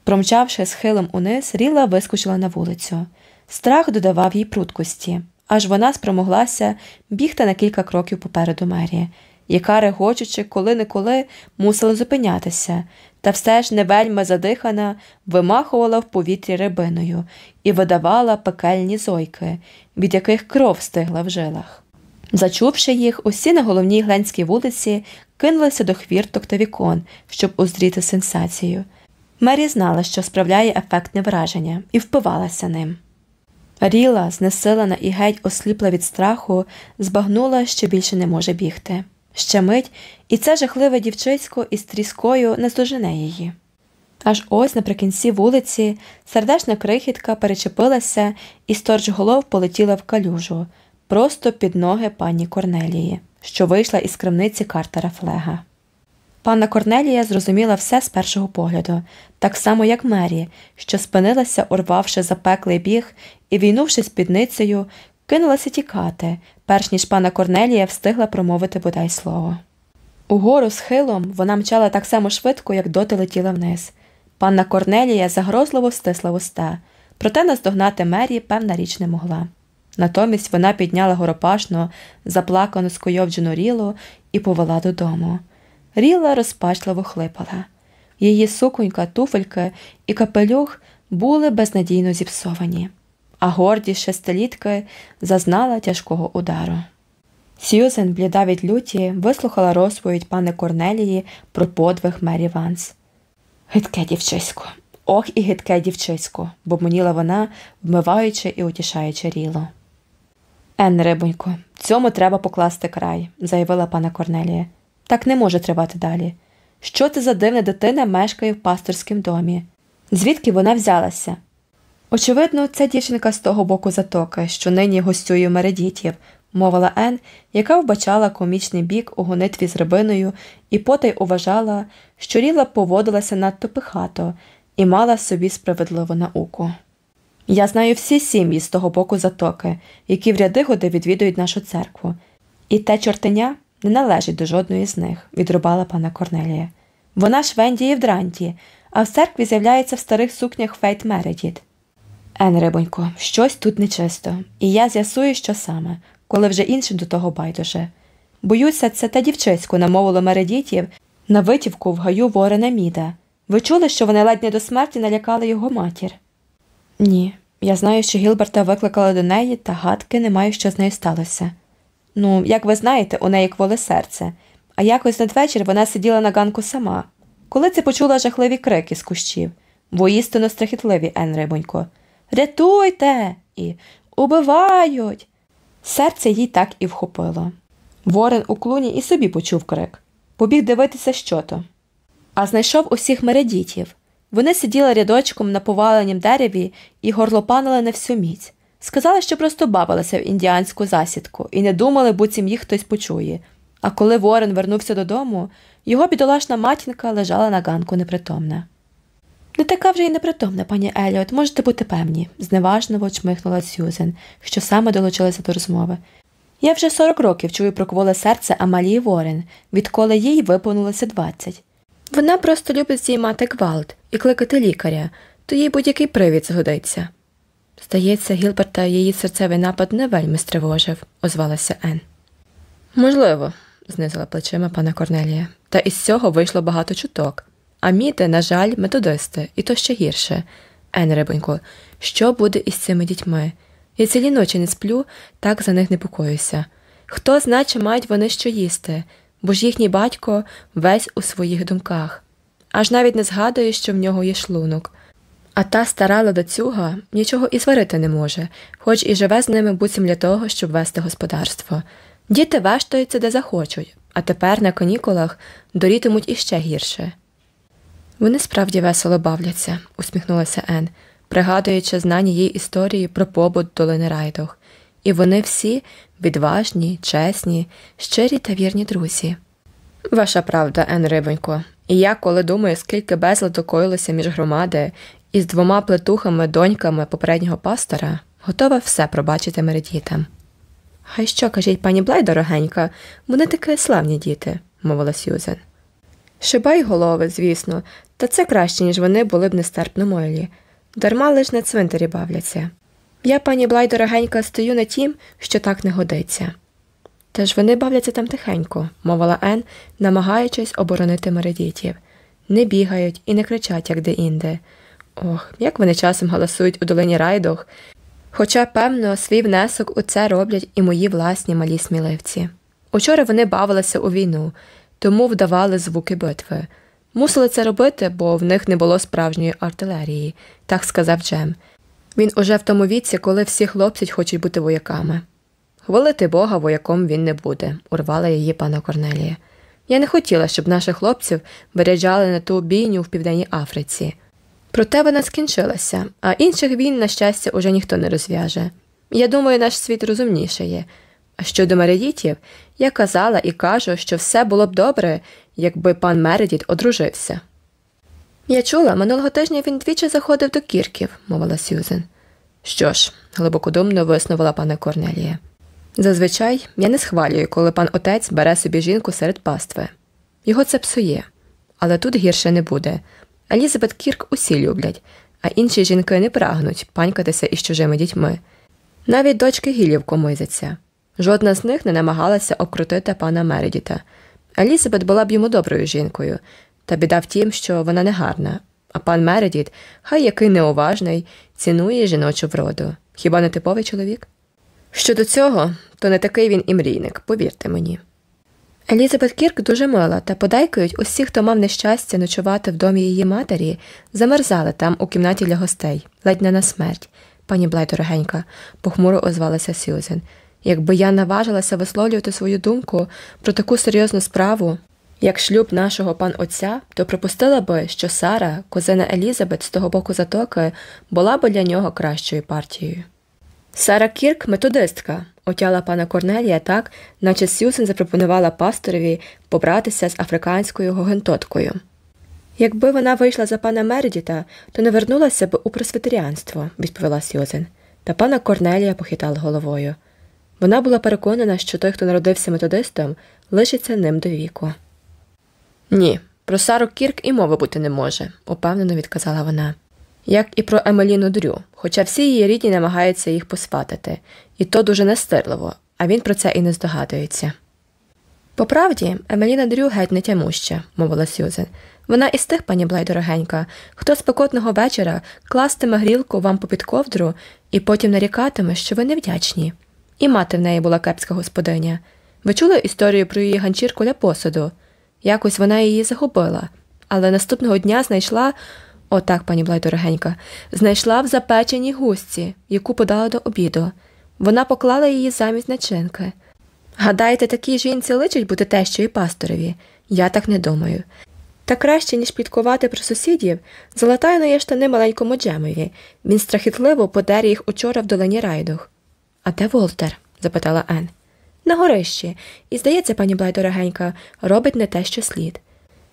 Промчавши схилом униз, Ріла вискочила на вулицю. Страх додавав їй прудкості, аж вона спромоглася бігти на кілька кроків попереду Мері, яка, регочучи, коли неколи мусила зупинятися, та все ж не вельми задихана, вимахувала в повітрі рибиною і видавала пекельні зойки, від яких кров стигла в жилах. Зачувши їх, усі на головній гленській вулиці кинулися до хвірток та вікон, щоб узріти сенсацію. Мері знала, що справляє ефектне враження, і впивалася ним. Ріла, знесилена і геть осліпла від страху, збагнула, що більше не може бігти. Ще мить, і це жахливе дівчисько із тріскою наздожене її. Аж ось наприкінці вулиці сердешна крихітка перечепилася і сторч голов полетіла в калюжу, просто під ноги пані Корнелії, що вийшла із крамниці Картера Флега. Панна Корнелія зрозуміла все з першого погляду, так само, як Мері, що спинилася, урвавши запеклий біг і, війнувши спідницею, кинулася тікати, перш ніж пана Корнелія встигла промовити бодай слово. Угору схилом вона мчала так само швидко, як доти летіла вниз. Панна Корнелія загрозливо стисла вуста, проте наздогнати Мері певна річ не могла. Натомість вона підняла горопашну, заплакану скойовджену рілу і повела додому. Ріла розпачливо хлипала. Її суконька, туфельки і капелюх були безнадійно зіпсовані, а гордість шестилітки зазнала тяжкого удару. Сьюзен, бліда від люті, вислухала розповідь пани Корнелії про подвиг Мері Ванс. Гидке дівчисько, ох і гидке дівчисько, бобоніла вона, вмиваючи і утішаючи ріло. Ен, рибонько, цьому треба покласти край, заявила пана Корнелія. Так не може тривати далі. що це за дивна дитина мешкає в пасторському домі, звідки вона взялася. Очевидно, це дівчинка з того боку затоки, що нині гостює мередітів, мовила Ен, яка вбачала комічний бік у гонитві з рибиною і потай уважала, що Рілла поводилася надто пихато і мала собі справедливу науку. Я знаю всі сім'ї з того боку затоки, які в ряди годи відвідують нашу церкву, і те чортеня не належить до жодної з них, відрубала панна Корнелія. Вона ж в будні в дранті, а в церкві з'являється в старих сукнях Фейт Мередіт. Ен, рибонько, щось тут нечисто, і я з'ясую, що саме, коли вже іншим до того байдуже. Боюся, це те дівчисько намовило мередітів на витівку в гаю Ворена Міда. Ви чули, що вони ледь не до смерті налякали його матір? Ні, я знаю, що Гілберта викликали до неї, та гадки не маю, що з нею сталося. Ну, як ви знаєте, у неї кволе серце, а якось надвечір вона сиділа на ганку сама. Коли це почула жахливі крики з кущів, воістину страхітливі, Ен Рибонько. Рятуйте! і Убивають. Серце їй так і вхопило. Ворен у клуні і собі почув крик. Побіг дивитися, що то. А знайшов усіх мередітів. Вони сиділи рядочком на поваленім дереві і горлопанили на всю міць. Сказали, що просто бавилися в індіанську засідку і не думали, буцім їх хтось почує. А коли Ворен вернувся додому, його бідолашна матінка лежала на ганку непритомна. Не така вже й непритомна, пані Еліот, можете бути певні, зневажливо чмихнула Сюзен, що саме долучилася до розмови. Я вже 40 років чую про кволе серце Амалії Ворен, відколи їй виповнилося 20. Вона просто любить здіймати гвалт і кликати лікаря, то їй будь-який привід згодиться. Здається, Гілберта її серцевий напад не вельми стривожив, озвалася Ен. Можливо, знизила плечима пана Корнелія, та із цього вийшло багато чуток. А міти, на жаль, методисти, і то ще гірше. Ен, рибонько, що буде із цими дітьми? Я цілі ночі не сплю, так за них непокоюся. Хто знає, чи мають вони що їсти, бо ж їхній батько весь у своїх думках, аж навіть не згадує, що в нього є шлунок. А та стара ладоцюга нічого і сварити не може, хоч і живе з ними буцім для того, щоб вести господарство. Діти вештаються, де захочуть, а тепер на канікулах дорітимуть іще гірше. Вони справді весело бавляться, усміхнулася Ен, пригадуючи знані її історії про побут долини Райдох, і вони всі відважні, чесні, щирі та вірні друзі. Ваша правда, Ен Рибонько, і я, коли думаю, скільки безладу коїлося між громади із двома плетухами, доньками попереднього пастора, готова все пробачити мередітам. Хай що, кажіть пані Блай, дорогенька, вони такі славні діти, мовила Сюзен. Шибай голови, звісно, та це краще, ніж вони були б нестерпно милі. Дарма лиш на цвинтарі бавляться. Я, пані Блай, дорогенька, стою на тім, що так не годиться. Та вони бавляться там тихенько, мовила Ен, намагаючись оборонити мередітів. Не бігають і не кричать, як де-інде. Ох, як вони часом галасують у долині райдох, хоча, певно, свій внесок у це роблять і мої власні малі сміливці. Учора вони бавилися у війну, тому вдавали звуки битви. Мусили це робити, бо в них не було справжньої артилерії, так сказав Джем. Він уже в тому віці, коли всі хлопці хочуть бути вояками. Хвалити Бога вояком він не буде, урвала її пана Корнелія. Я не хотіла, щоб наших хлопців виряджали на ту бійню в Південній Африці. Проте вона скінчилася, а інших війн, на щастя, уже ніхто не розв'яже. Я думаю, наш світ розумнішає. А щодо Мередітів, я казала і кажу, що все було б добре, якби пан Мередіт одружився. Я чула, минулого тижня він двічі заходив до кірків, мовила Сюзен. Що ж, глибокодумно виснувала пана Корнелія. Зазвичай я не схвалюю, коли пан отець бере собі жінку серед пастви. Його це псує, але тут гірше не буде. Елізабет Кірк усі люблять, а інші жінки не прагнуть панькатися із чужими дітьми. Навіть дочки Гілів комизяться. Жодна з них не намагалася обкрутити пана Мередіта. Елізабет була б йому доброю жінкою, та біда в тім, що вона не гарна, а пан Мередіт, хай який неуважний, цінує жіночу вроду. Хіба не типовий чоловік? Щодо цього, то не такий він і мрійник, повірте мені. Елізабет Кірк дуже мила, та подайкують усі, хто мав нещастя ночувати в домі її матері, замерзали там у кімнаті для гостей, ледь не на смерть. Пані Блай, дорогенька, похмуро озвалася Сюзен. Якби я наважилася висловлювати свою думку про таку серйозну справу, Як шлюб нашого пан отця, то припустила би, що Сара, кузина Елізабет з того боку затоки, була б для нього кращою партією. Сара Кірк методистка, отяла пана Корнелія так, наче Сюзен запропонувала пасторові побратися з африканською гогентоткою. Якби вона вийшла за пана Мередіта, то не вернулася б у просвітеріанство, відповіла Сюзен, та пана Корнелія похитала головою. Вона була переконана, що той, хто народився методистом, лишиться ним до віку. Ні, про Сару Кірк і мови бути не може, упевнено відказала вона. Як і про Емеліну Дрю, хоча всі її рідні намагаються їх посватати, і то дуже нестирливо, а він про це і не здогадується. По правді, Емеліна Дрю геть не тямуща, мовила Сюзен. Вона із тих, пані Блай дорогенька, хто спекотного вечора кластиме грілку вам попід ковдру і потім нарікатиме, що ви невдячні. І мати в неї була кепська господиня. Ви чули історію про її ганчірку для посуду? Якось вона її загубила, але наступного дня знайшла, отак, пані Блай дорогенька, знайшла в запеченій густі, яку подала до обіду. Вона поклала її замість начинки. Гадаєте, такій жінці личить бути тещою пасторові? Я так не думаю. Та краще, ніж пліткувати про сусідів, залатаю на є штани маленькому Джемові. Він страхітливо подер їх учора в долині райдух. А де Волтер? запитала Ен. На горищі, і, здається, пані Блай дорогенька, робить не те, що слід.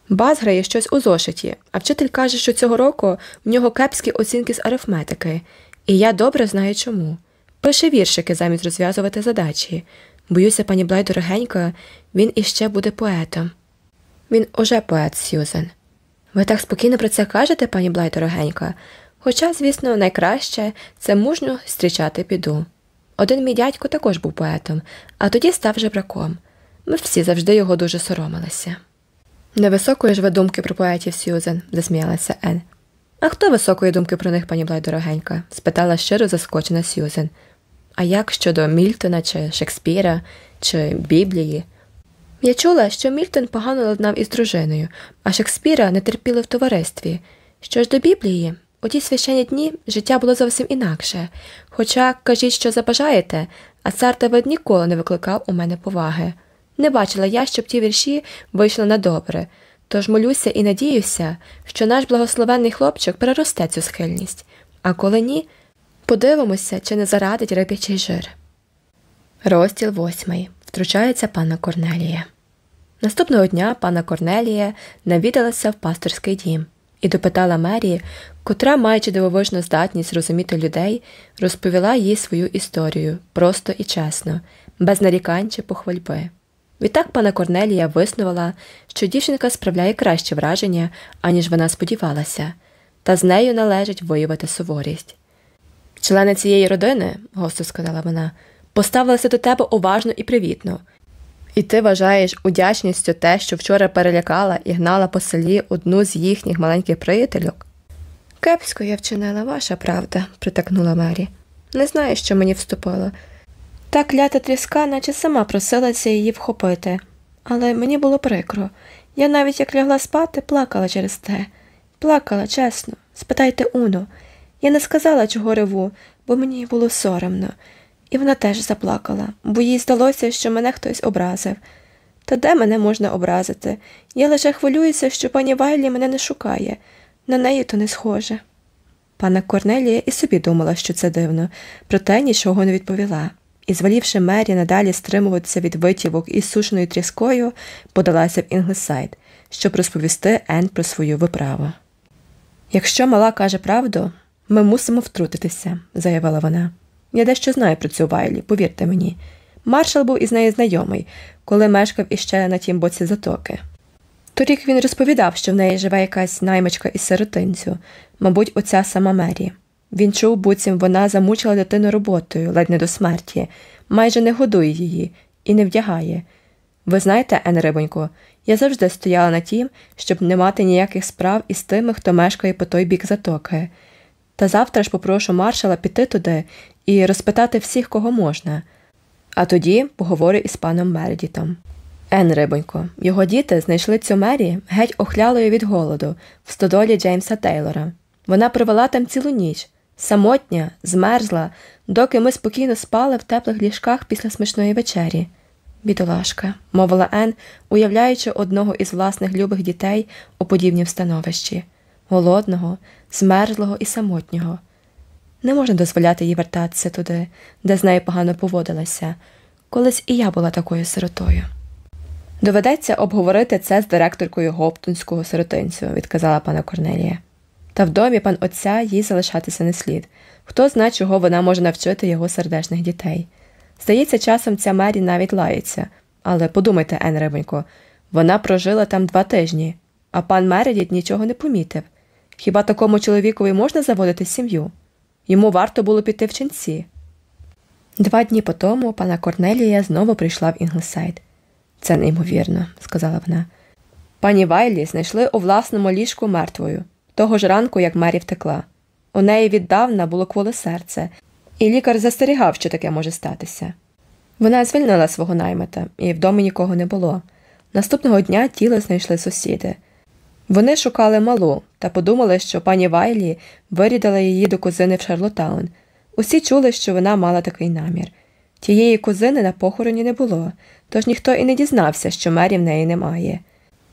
Баз грає щось у зошиті, а вчитель каже, що цього року в нього кепські оцінки з арифметики, і я добре знаю чому. Пише віршики замість розв'язувати задачі. Боюся, пані Блай дорогенька, він іще буде поетом. Він уже поет, Сьюзен. Ви так спокійно про це кажете, пані Блай дорогенька, хоча, звісно, найкраще це мужньо зустрічати піду. Один мій дядько також був поетом, а тоді став жебраком. Ми всі завжди його дуже соромилися. Невисокої ж ви думки про поетів Сьюзен, засміялася Ен. А хто високої думки про них, пані Блай дорогенька? спитала щиро заскочена Сьюзен. А як щодо Мільтона чи Шекспіра чи Біблії? Я чула, що Мільтон погано ладнав із дружиною, а Шекспіра не терпіли в товаристві. Що ж до Біблії, у ті священні дні життя було зовсім інакше, хоча кажіть, що забажаєте, а цар ніколи не викликав у мене поваги. Не бачила я, щоб ті вірші вийшли на добре, тож молюся і надіюся, що наш благословенний хлопчик переросте цю схильність, а коли ні, подивимося, чи не зарадить рип'ячий жир. Розділ восьмий. Втручається пана Корнелія. Наступного дня пана Корнелія навідалася в пасторський дім і допитала Мері, котра, маючи дивовижну здатність розуміти людей, розповіла їй свою історію просто і чесно, без нарікань чи похвальби. Відтак пана Корнелія виснувала, що дівчинка справляє краще враження, аніж вона сподівалася, та з нею належить виявити суворість. Члени цієї родини, гостро сказала вона, поставилися до тебе уважно і привітно. І ти вважаєш удячністю те, що вчора перелякала і гнала по селі одну з їхніх маленьких приятельок? Кепсько я вчинила ваша правда, притакнула Мері. Не знаю, що мені вступило. Та клята тріска, наче сама просилася її вхопити, але мені було прикро. Я навіть як лягла спати, плакала через те. Плакала, чесно, спитайте Уно. Я не сказала, чого реву, бо мені було соромно, і вона теж заплакала, бо їй здалося, що мене хтось образив. Та де мене можна образити? Я лише хвилююся, що пані Вайлі мене не шукає, на неї то не схоже. Панна Корнелія і собі думала, що це дивно, проте нічого не відповіла і, звелівши Мері надалі стримуватися від витівок із сушеною тріскою, подалася в Інглесайд, щоб розповісти Ен про свою виправу. Якщо мала каже правду, ми мусимо втрутитися, заявила вона. Я дещо знаю про цю Вайлі, повірте мені. Маршал був із нею знайомий, коли мешкав іще на тім боці затоки. Торік він розповідав, що в неї живе якась наймичка із сиротинцю, мабуть, оця сама Мері. Він чув, буцім вона замучила дитину роботою, ледь не до смерті, майже не годує її і не вдягає. Ви знаєте, Ен Рибонько, я завжди стояла на тім, щоб не мати ніяких справ із тими, хто мешкає по той бік затоки. Та завтра ж попрошу маршала піти туди і розпитати всіх, кого можна. А тоді поговорю із паном Мередітом. Ен Рибонько, його діти знайшли цю мері геть охлялою від голоду в стодолі Джеймса Тейлора. Вона провела там цілу ніч самотня, змерзла, доки ми спокійно спали в теплих ліжках після смачної вечері. Бідолашка, мовила Ен, уявляючи одного із власних любих дітей у подібнім становищі голодного, змерзлого і самотнього. Не можна дозволяти їй вертатися туди, де з нею погано поводилася. Колись і я була такою сиротою. Доведеться обговорити це з директоркою Гоптонського сиротинцю, відказала пана Корнелія. Та в домі пан отця їй залишатися не слід. Хто знає, чого вона може навчити його сердечних дітей. Здається, часом ця Мері навіть лається. Але подумайте, Ен Рибонько, вона прожила там два тижні, а пан Мередіт нічого не помітив. Хіба такому чоловікові можна заводити сім'ю? Йому варто було піти в ченці. Два дні по тому панна Корнелія знову прийшла в Інглсайд. Це неймовірно, сказала вона. Пані Вайлі знайшли у власному ліжку мертвою, того ж ранку, як Мері втекла. У неї віддавна було кволе серце, і лікар застерігав, що таке може статися. Вона звільнила свого наймита, і вдома нікого не було. Наступного дня тіло знайшли сусіди. Вони шукали малу та подумали, що пані Вайлі вирідала її до кузини в Шарлотаун. Усі чули, що вона мала такий намір. Тієї кузини на похороні не було, тож ніхто і не дізнався, що мері в неї немає.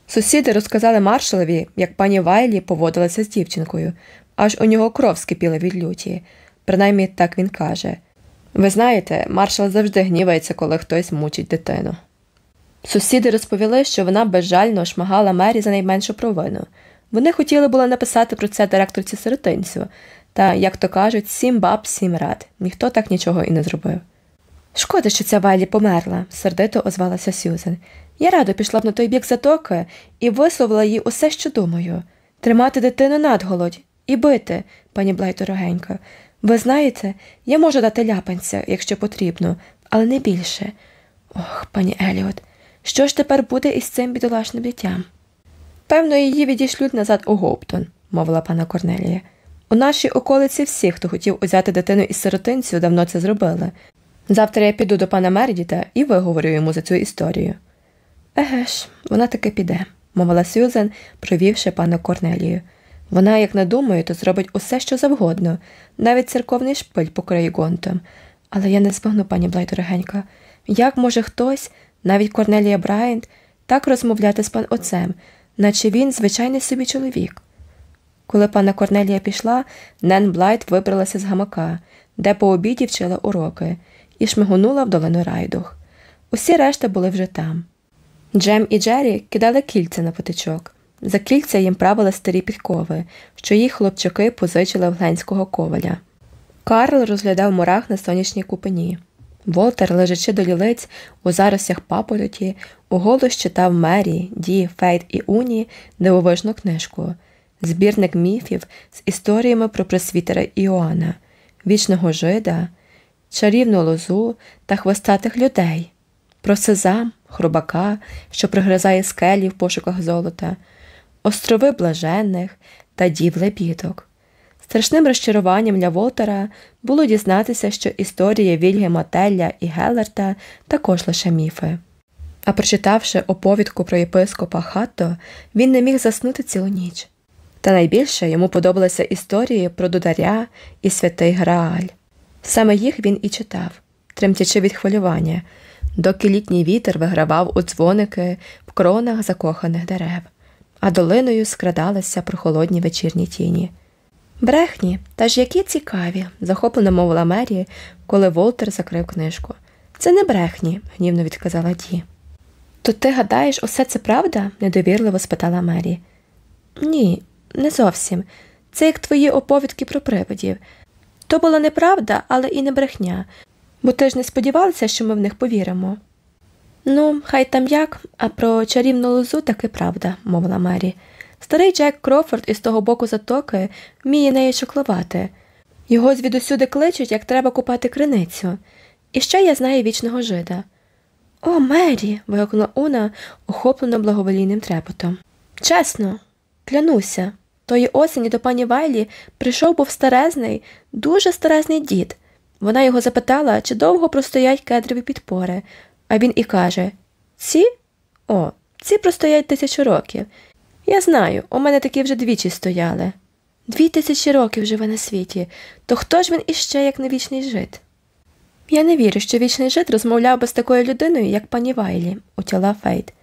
Сусіди розказали маршалові, як пані Вайлі поводилася з дівчинкою, аж у нього кров скипіла від люті. Принаймні так він каже. Ви знаєте, маршал завжди гнівається, коли хтось мучить дитину. Сусіди розповіли, що вона безжально шмагала Мері за найменшу провину. Вони хотіли було написати про це директорці сиротинцю, та, як то кажуть, сім баб, сім рад. Ніхто так нічого і не зробив. Шкода, що ця Вайлі померла, сердито озвалася Сюзен. Я радо пішла б на той бік затоки і висловила їй усе, що думаю тримати дитину надголодь і бити, пані Блай дорогенька. Ви знаєте, я можу дати ляпанця, якщо потрібно, але не більше. Ох, пані Еліот, що ж тепер буде із цим бідолашним дитям? Певно, її відійшлють назад у Гоптон, мовила пана Корнелія. У нашій околиці всі, хто хотів узяти дитину із сиротинцю, давно це зробили. Завтра я піду до пана Мердіта і виговорю йому за цю історію. Еге ж, вона таки піде, мовила Сюзен, провівши пана Корнелію. Вона, як надумає, то зробить усе, що завгодно, навіть церковний шпиль покриє гонтом. Але я не збагну, пані Блайдорогенька, як може хтось, навіть Корнелія Брайант, так розмовляти з пан отцем, наче він звичайний собі чоловік. Коли пана Корнелія пішла, Нен Блайт вибралася з гамака, де по обіді вчила уроки, і шмигонула в долину Райдуг. Усі решта були вже там. Джем і Джері кидали кільця на патичок. За кільця їм правили старі підкови, що їх хлопчаки позичили в гленського коваля. Карл розглядав мурах на сонячній купині. Волтер, лежачи долілиць у заросях папороті, уголос читав Мері, Ді, Фейт і Уні дивовижну книжку, збірник міфів з історіями про пресвітера Іоанна, вічного жида, чарівну лозу та хвостатих людей, про сезам, хробака, що пригризає скелі в пошуках золота, острови блаженних та дів лебідок. Страшним розчаруванням для Волтера було дізнатися, що історія Вільгема Телля і Геллерта також лише міфи. А прочитавши оповідку про єпископа Хатто, він не міг заснути цілу ніч. Та найбільше йому подобалися історії про дударя і святий Грааль. Саме їх він і читав, тремтячи від хвилювання, доки літній вітер вигравав у дзвоники в кронах закоханих дерев, а долиною скрадалися прохолодні вечірні тіні. Брехні, та ж які цікаві, захоплено мовила Мері, коли Волтер закрив книжку. Це не брехні, гнівно відказала Ді. То ти гадаєш, усе це правда? недовірливо спитала Мері. Ні, не зовсім. Це як твої оповідки про привидів. То була неправда, але і не брехня, бо ти ж не сподівалася, що ми в них повіримо. Ну, хай там як, а про чарівну лозу таки правда, мовила Мері. Старий Джек Крофорд із того боку затоки вміє нею чоклувати. Його звідусюди кличуть, як треба купати криницю. І ще я знаю вічного жида. О, Мері. вигукнула Уна, охоплена благоволійним трепотом. Чесно, клянуся, тої осені до пані Вайлі прийшов був старезний, дуже старезний дід. Вона його запитала, чи довго простоять кедрові підпори, а він і каже Ці? О, ці простоять тисячу років. Я знаю, у мене такі вже двічі стояли. Дві тисячі років живе на світі, то хто ж він іще, як не вічний жит? Я не вірю, що вічний жит розмовляв би з такою людиною, як пані Вайлі, утяла Фейт.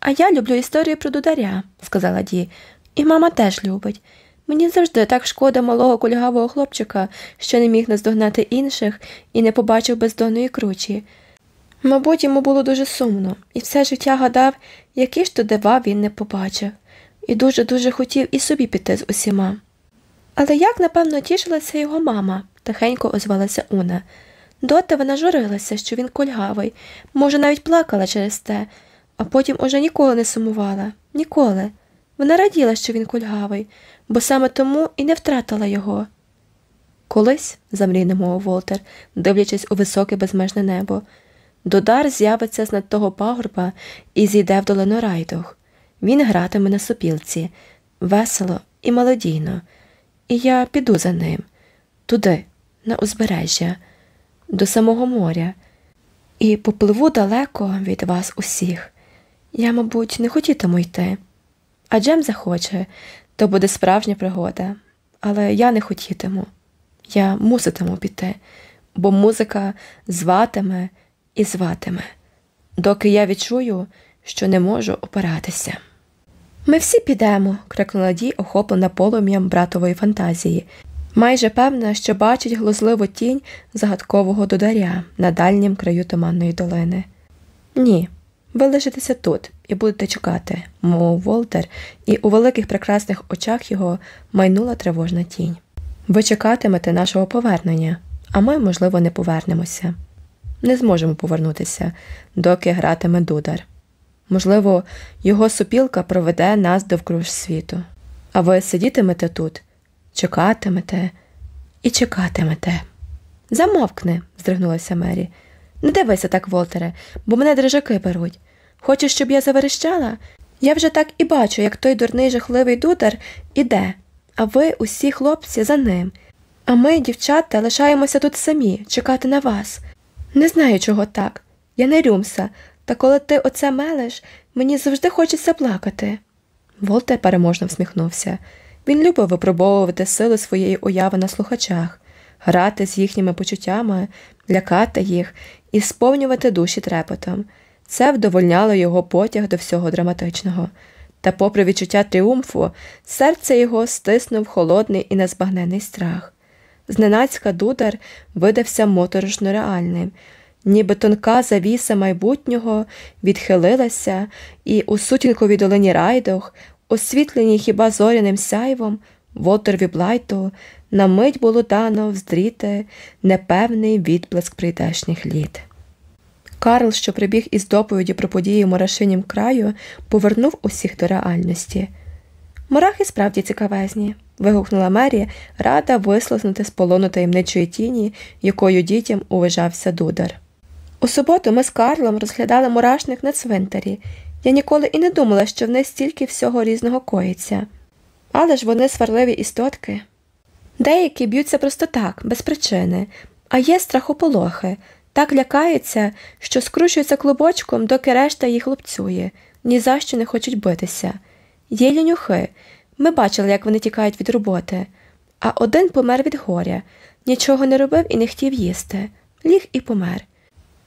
А я люблю історію про дударя, сказала Ді, і мама теж любить. Мені завжди так шкода малого кульгавого хлопчика, що не міг наздогнати інших і не побачив бездонної кручі. Мабуть, йому було дуже сумно, і все життя гадав, які ж то дива він не побачив, і дуже-дуже хотів і собі піти з усіма. Але як, напевно, тішилася його мама, тихенько озвалася Уна. Доти вона журилася, що він кульгавий, може, навіть плакала через те, а потім уже ніколи не сумувала, ніколи. Вона раділа, що він кульгавий, бо саме тому і не втратила його. Колись, замрійно мовив Волтер, дивлячись у високе безмежне небо, додар з'явиться з над того пагорба і зійде в долину райдух. Він гратиме на сопілці, весело і мелодійно, і я піду за ним, туди, на узбережжя, до самого моря, і попливу далеко від вас усіх. Я, мабуть, не хотітиму йти. А Джем захоче, то буде справжня пригода. Але я не хотітиму. Я муситиму піти, бо музика зватиме і зватиме, доки я відчую, що не можу опиратися. Ми всі підемо, крикнула Ді, охоплена полум'ям братової фантазії, майже певна, що бачить глузливу тінь загадкового дударя на дальнім краю туманної долини. Ні, ви лишитеся тут і будете чекати, мов Волтер, і у великих прекрасних очах його майнула тривожна тінь. Ви чекатимете нашого повернення, а ми, можливо, не повернемося. Не зможемо повернутися, доки гратиме дудар. Можливо, його супілка проведе нас довкруж світу. А ви сидітимете тут, чекатимете і чекатимете. Замовкни, здригнулася Мері. Не дивися так, Волтере, бо мене дрижаки беруть. Хочеш, щоб я заверещала? Я вже так і бачу, як той дурний жахливий дудар іде, а ви, усі хлопці, за ним. А ми, дівчата, лишаємося тут самі, чекати на вас. Не знаю, чого так. Я не рюмса, та коли ти оце мелеш, мені завжди хочеться плакати. Волтер переможно всміхнувся. Він любив випробовувати сили своєї уяви на слухачах, грати з їхніми почуттями, лякати їх і сповнювати душі трепотом. Це вдовольняло його потяг до всього драматичного. Та, попри відчуття тріумфу, серце його стиснув холодний і незбагнений страх. Зненацька дудар видався моторошно реальним, ніби тонка завіса майбутнього відхилилася, і у сутінковій долині райдох, освітленій хіба зоряним сяйвом, Волтерві Блайту на мить було дано вздріти непевний відблиск прийдешніх літ. Карл, що прибіг із доповіді про події в Мурашинім краю, повернув усіх до реальності. Мурахи справді цікавезні, вигукнула Мері, рада вислизнути з полону таємничої тіні, якою дітям уважався дудар. У суботу ми з Карлом розглядали мурашник на цвинтарі. Я ніколи і не думала, що в них стільки всього різного коїться. Але ж вони сварливі істотки. Деякі б'ються просто так, без причини, а є страхополохи, так лякаються, що скручуються клубочком, доки решта їх лупцює, ні за що не хочуть битися. Є лінюхи. Ми бачили, як вони тікають від роботи, а один помер від горя, нічого не робив і не хотів їсти. Ліг і помер.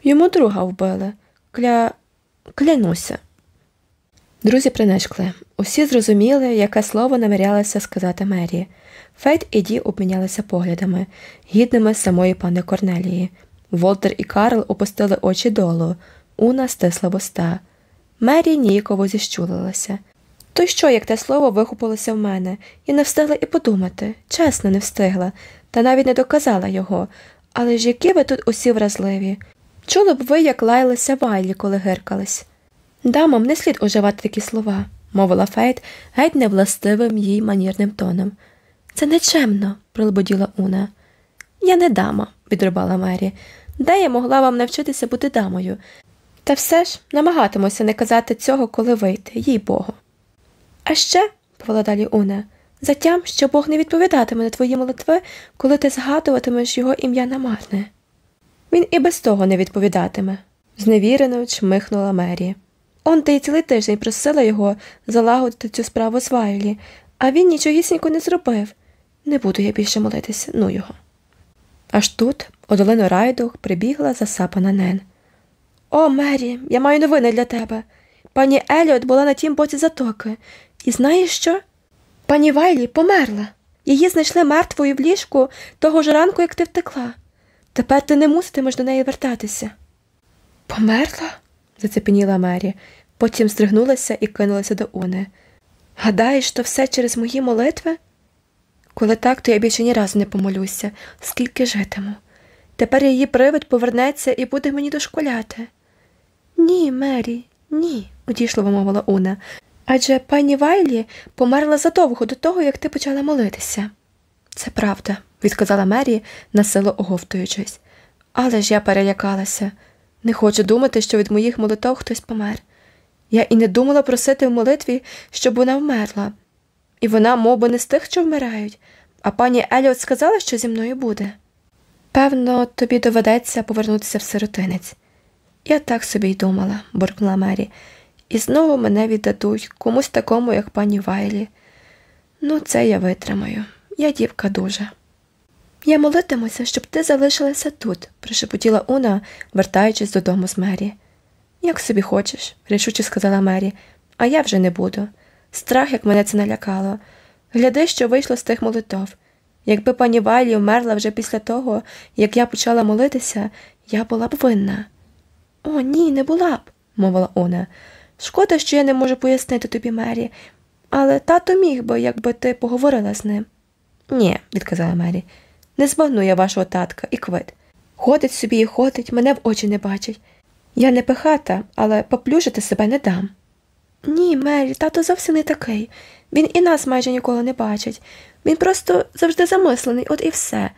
Йому друга вбили. Кля. клянуся. Друзі принишкли. Усі зрозуміли, яке слово намірялася сказати Мері. Фейт і Ді обмінялися поглядами, гідними самої пани Корнелії. Волтер і Карл опустили очі долу, Уна стисла вуста. Мері ніяково зіщулилася. То й що, як те слово вихопилося в мене, і не встигла і подумати, чесно, не встигла, та навіть не доказала його. Але ж які ви тут усі вразливі. Чули б ви, як лаялися Вайлі, коли гиркались. Дамам не слід уживати такі слова, мовила Фейт геть невластивим їй манірним тоном. Це нечемно, пролебоділа Уна. Я не дама, відрубала Мері. Де я могла вам навчитися бути дамою? Та все ж намагатимуся не казати цього, коли вийти, їй Богу. А ще, повела далі Уна, затям, що Бог не відповідатиме на твої молитви, коли ти згадуватимеш його ім'я намарне. Він і без того не відповідатиме, зневірено чмихнула Мері. Он ти й цілий тиждень просила його залагодити цю справу з Вайлі, а він нічогісінько не зробив. Не буду я більше молитися, ну його. Аж тут У долину райдух прибігла засапана Нен. О, Мері, я маю новини для тебе. Пані Еліот була на тім боці затоки. І знаєш що? Пані Вайлі померла. Її знайшли мертвою в ліжку того ж ранку, як ти втекла. Тепер ти не муситимеш до неї вертатися. Померла? зацепеніла Мері, потім здригнулася і кинулася до Уни. Гадаєш, то все через мої молитви? Коли так, то я більше ні разу не помолюся, скільки житиму. Тепер її привид повернеться і буде мені дошкуляти. Ні, Мері, ні, удішливо мовила Уна. Адже пані Вайлі померла задовго до того, як ти почала молитися. Це правда, відказала Мері, насило оговтуючись. Але ж я перелякалася. Не хочу думати, що від моїх молитов хтось помер. Я і не думала просити в молитві, щоб вона вмерла. І вона, мов би, не з тих, що вмирають, а пані Еліот сказала, що зі мною буде. Певно, тобі доведеться повернутися в сиротинець. Я так собі й думала, буркнула Мері, і знову мене віддадуть комусь такому, як пані Вайлі. Ну, це я витримаю. Я дівка дуже. Я молитимуся, щоб ти залишилася тут, прошепотіла Уна, вертаючись додому з Мері. Як собі хочеш, рішуче сказала Мері, а я вже не буду. Страх, як мене це налякало. Гляди, що вийшло з тих молитов. Якби пані Вайлі вмерла вже після того, як я почала молитися, я була б винна. О, ні, не була б, мовила Уна. Шкода, що я не можу пояснити тобі Мері, але тато міг би, якби ти поговорила з ним. Ні, відказала Мері, не збагну я вашого татка і квит. Ходить собі і ходить, мене в очі не бачить. Я не пихата, але поплюжити себе не дам. Ні, Мері, тато зовсім не такий. Він і нас майже ніколи не бачить. Він просто завжди замислений, от і все.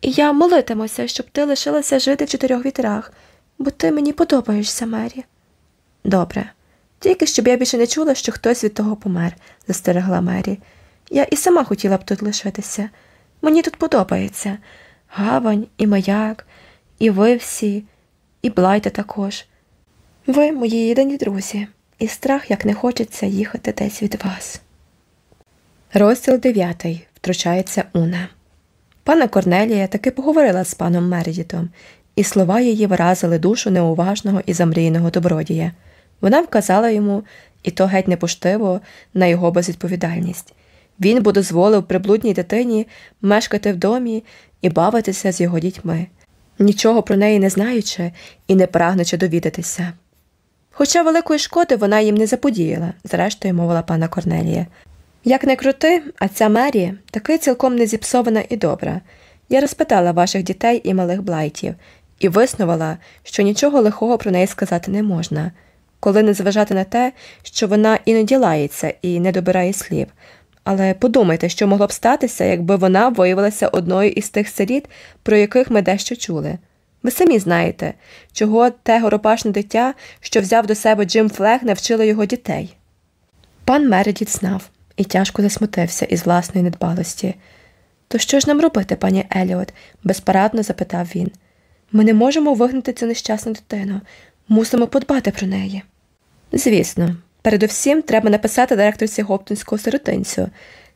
І я молитимуся, щоб ти лишилася жити в чотирьох вітрах, бо ти мені подобаєшся, Мері. Добре. Тільки щоб я більше не чула, що хтось від того помер, застерегла Мері. Я і сама хотіла б тут лишитися. Мені тут подобається. Гавань, і маяк, і ви всі, і Блайта також. Ви мої єдині друзі, і страх як не хочеться їхати десь від вас. Розділ дев'ятий. Втручається Уна. Пана Корнелія таки поговорила з паном Мередітом, і слова її виразили душу неуважного і замрійного добродія. Вона вказала йому, і то геть непоштиво, на його безвідповідальність. Він би дозволив приблудній дитині мешкати в домі і бавитися з його дітьми, нічого про неї не знаючи і не прагнучи довідатися. Хоча великої шкоди вона їм не заподіяла, зрештою мовила пана Корнелія. Як не крути, а ця Мері таки цілком не зіпсована і добра. Я розпитала ваших дітей і малих блайтів і виснувала, що нічого лихого про неї сказати не можна, коли не зважати на те, що вона іноді лається і не добирає слів. Але подумайте, що могло б статися, якби вона виявилася одною із тих сиріт, про яких ми дещо чули. Ви самі знаєте, чого те горопашне дитя, що взяв до себе Джим Флег, навчило його дітей. Пан Мередіт знав і тяжко засмутився із власної недбалості. То що ж нам робити, пані Еліот? безпорадно запитав він. Ми не можемо вигнати цю нещасну дитину, мусимо подбати про неї. Звісно, передусім треба написати директорці Гоптонського сиротинцю.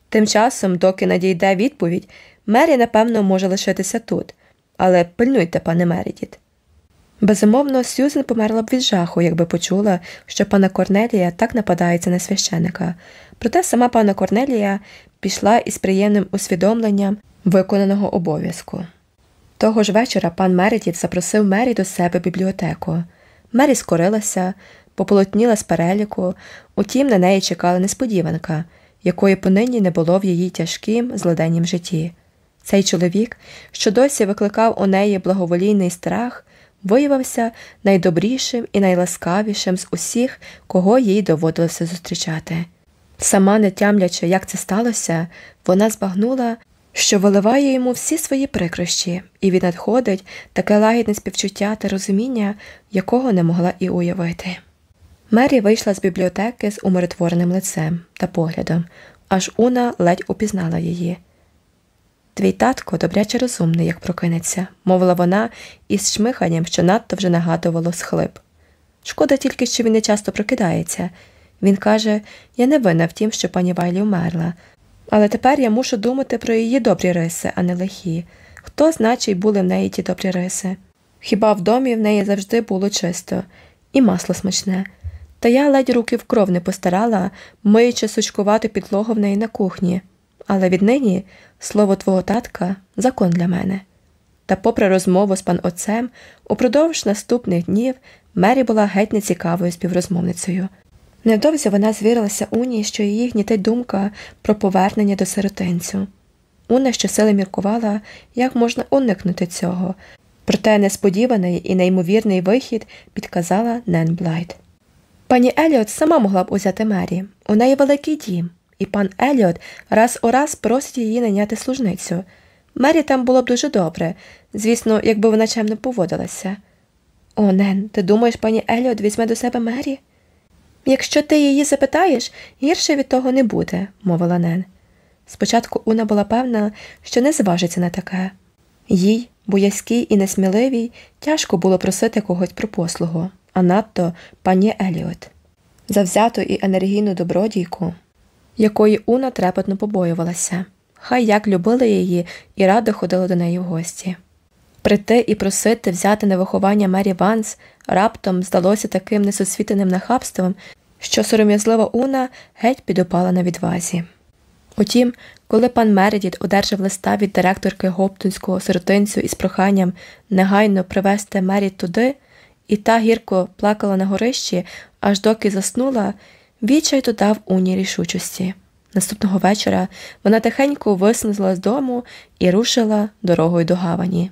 Тим часом, доки надійде відповідь, Мері, напевно, може лишитися тут, але пильнуйте, пане Мередіт. Безумовно, Сюзен померла б від жаху, якби почула, що пана Корнелія так нападається на священика. Проте сама пана Корнелія пішла із приємним усвідомленням виконаного обов'язку. Того ж вечора пан Мередіт запросив Мері до себе бібліотеку. Мері скорилася, пополотніла з переліку, утім на неї чекала несподіванка, якої понині не було в її тяжкім, злоденнім житті. Цей чоловік, що досі викликав у неї благоволійний страх, виявився найдобрішим і найласкавішим з усіх, кого їй доводилося зустрічати. Сама не тямлячи, як це сталося, вона збагнула, що виливає йому всі свої прикрощі, і віднадходить таке лагідне співчуття та розуміння, якого не могла і уявити. Мері вийшла з бібліотеки з умиротвореним лицем та поглядом, аж Уна ледь упізнала її. Твій татко добряче розумний, як прокинеться, мовила вона із шмиханням, що надто вже нагадувало схлип. Шкода тільки, що він не часто прокидається. Він каже я не винна в тім, що пані Вайлі вмерла, але тепер я мушу думати про її добрі риси, а не лихі. хто значить були в неї ті добрі риси. Хіба в домі в неї завжди було чисто, і масло смачне. Та я ледь руки в кров не постарала, миючи сучкувати підлогу в неї на кухні. Але віднині слово твого татка закон для мене. Та, попри розмову з пан отцем, упродовж наступних днів Мері була геть нецікавою співрозмовницею. Невдовзі вона звірилася Уні, що її гнітить думка про повернення до сиротинцю. Уна щосили міркувала, як можна уникнути цього, проте несподіваний і неймовірний вихід підказала Нен Блайт. Пані Еліот сама могла б узяти Мері. У неї великий дім, і пан Еліот раз у раз просить її найняти служницю. Мері там було б дуже добре, звісно, якби вона чемно поводилася. О, Нен, ти думаєш, пані Еліот візьме до себе Мері? Якщо ти її запитаєш, гірше від того не буде, мовила Нен. Спочатку Уна була певна, що не зважиться на таке. Їй, боязькій і несміливій, тяжко було просити когось про послугу, а надто пані Еліот. Завзяту і енергійну добродійку, якої Уна трепетно побоювалася, хай як любили її і радо ходили до неї в гості. Прийти і просити взяти на виховання Мері Ванс раптом здалося таким несосвітеним нахабством, що сором'язлива Уна геть підопала на відвазі. Утім, коли пан Мередіт одержав листа від директорки Гоптонського сиротинцю із проханням негайно привезти Мері туди, і та гірко плакала на горищі, аж доки заснула, відчай додав Уні рішучості. Наступного вечора вона тихенько виснула з дому і рушила дорогою до гавані.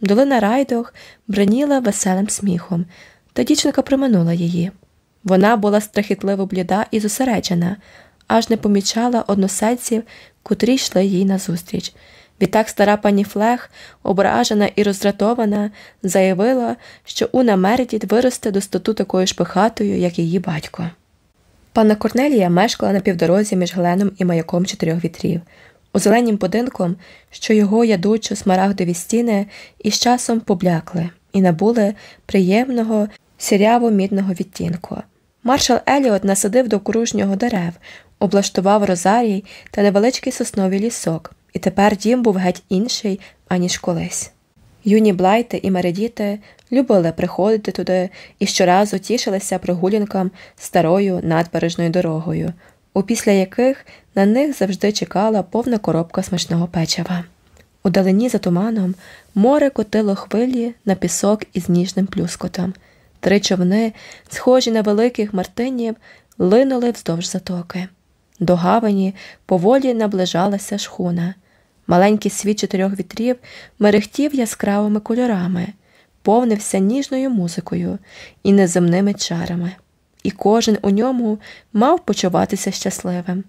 Долина райдох бреніла веселим сміхом, та дівчинка проминула її. Вона була страхітливо бліда і зосереджена, аж не помічала односельців, котрі йшли їй назустріч. Відтак стара пані Флех, ображена і роздратована, заявила, що Уна Мередіт виросте до стату такою ж пихатою, як її батько. Панна Корнелія мешкала на півдорозі між Гленом і маяком чотирьох вітрів, у зеленім будинком, що його ядучо смарагдові стіни із часом поблякли і набули приємного сіряво мідного відтінку. Маршал Еліот насадив до окружнього дерев, облаштував розарій та невеличкий сосновий лісок, і тепер дім був геть інший, аніж колись. Юні Блайти і Мередіти любили приходити туди і щоразу тішилися прогулянкам старою надбережною дорогою, опісля яких на них завжди чекала повна коробка смачного печива. У далині за туманом море котило хвилі на пісок із ніжним плюскотом. Три човни, схожі на великих мартинів, линули вздовж затоки. До гавані поволі наближалася шхуна. Маленький світ чотирьох вітрів мерехтів яскравими кольорами, повнився ніжною музикою і неземними чарами, і кожен у ньому мав почуватися щасливим.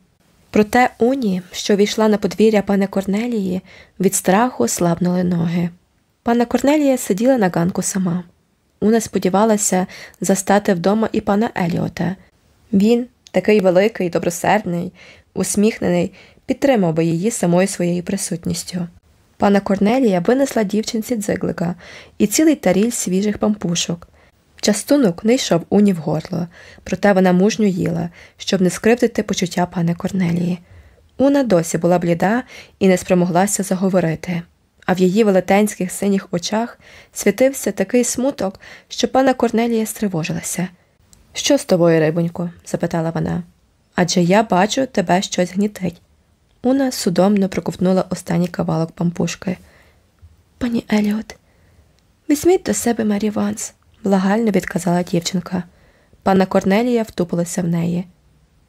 Проте уні, що війшла на подвір'я пана Корнелії, від страху слабнули ноги. Пана Корнелія сиділа на ганку сама. Уна сподівалася застати вдома і пана Еліота. Він, такий великий, добросердний, усміхнений, підтримав би її самою своєю присутністю. Пана Корнелія винесла дівчинці дзиглика і цілий таріль свіжих пампушок. Частунок не йшов уні в горло, проте вона мужньо їла, щоб не скривдити почуття пани Корнелії. Уна досі була бліда і не спромоглася заговорити, а в її велетенських синіх очах світився такий смуток, що пана Корнелія стривожилася. Що з тобою, рибонько? запитала вона. Адже я бачу, тебе щось гнітить. Уна судомно проковтнула останній кавалок пампушки. Пані Еліот, візьміть до себе Мері Ванс благально відказала дівчинка. Панна Корнелія втупилася в неї.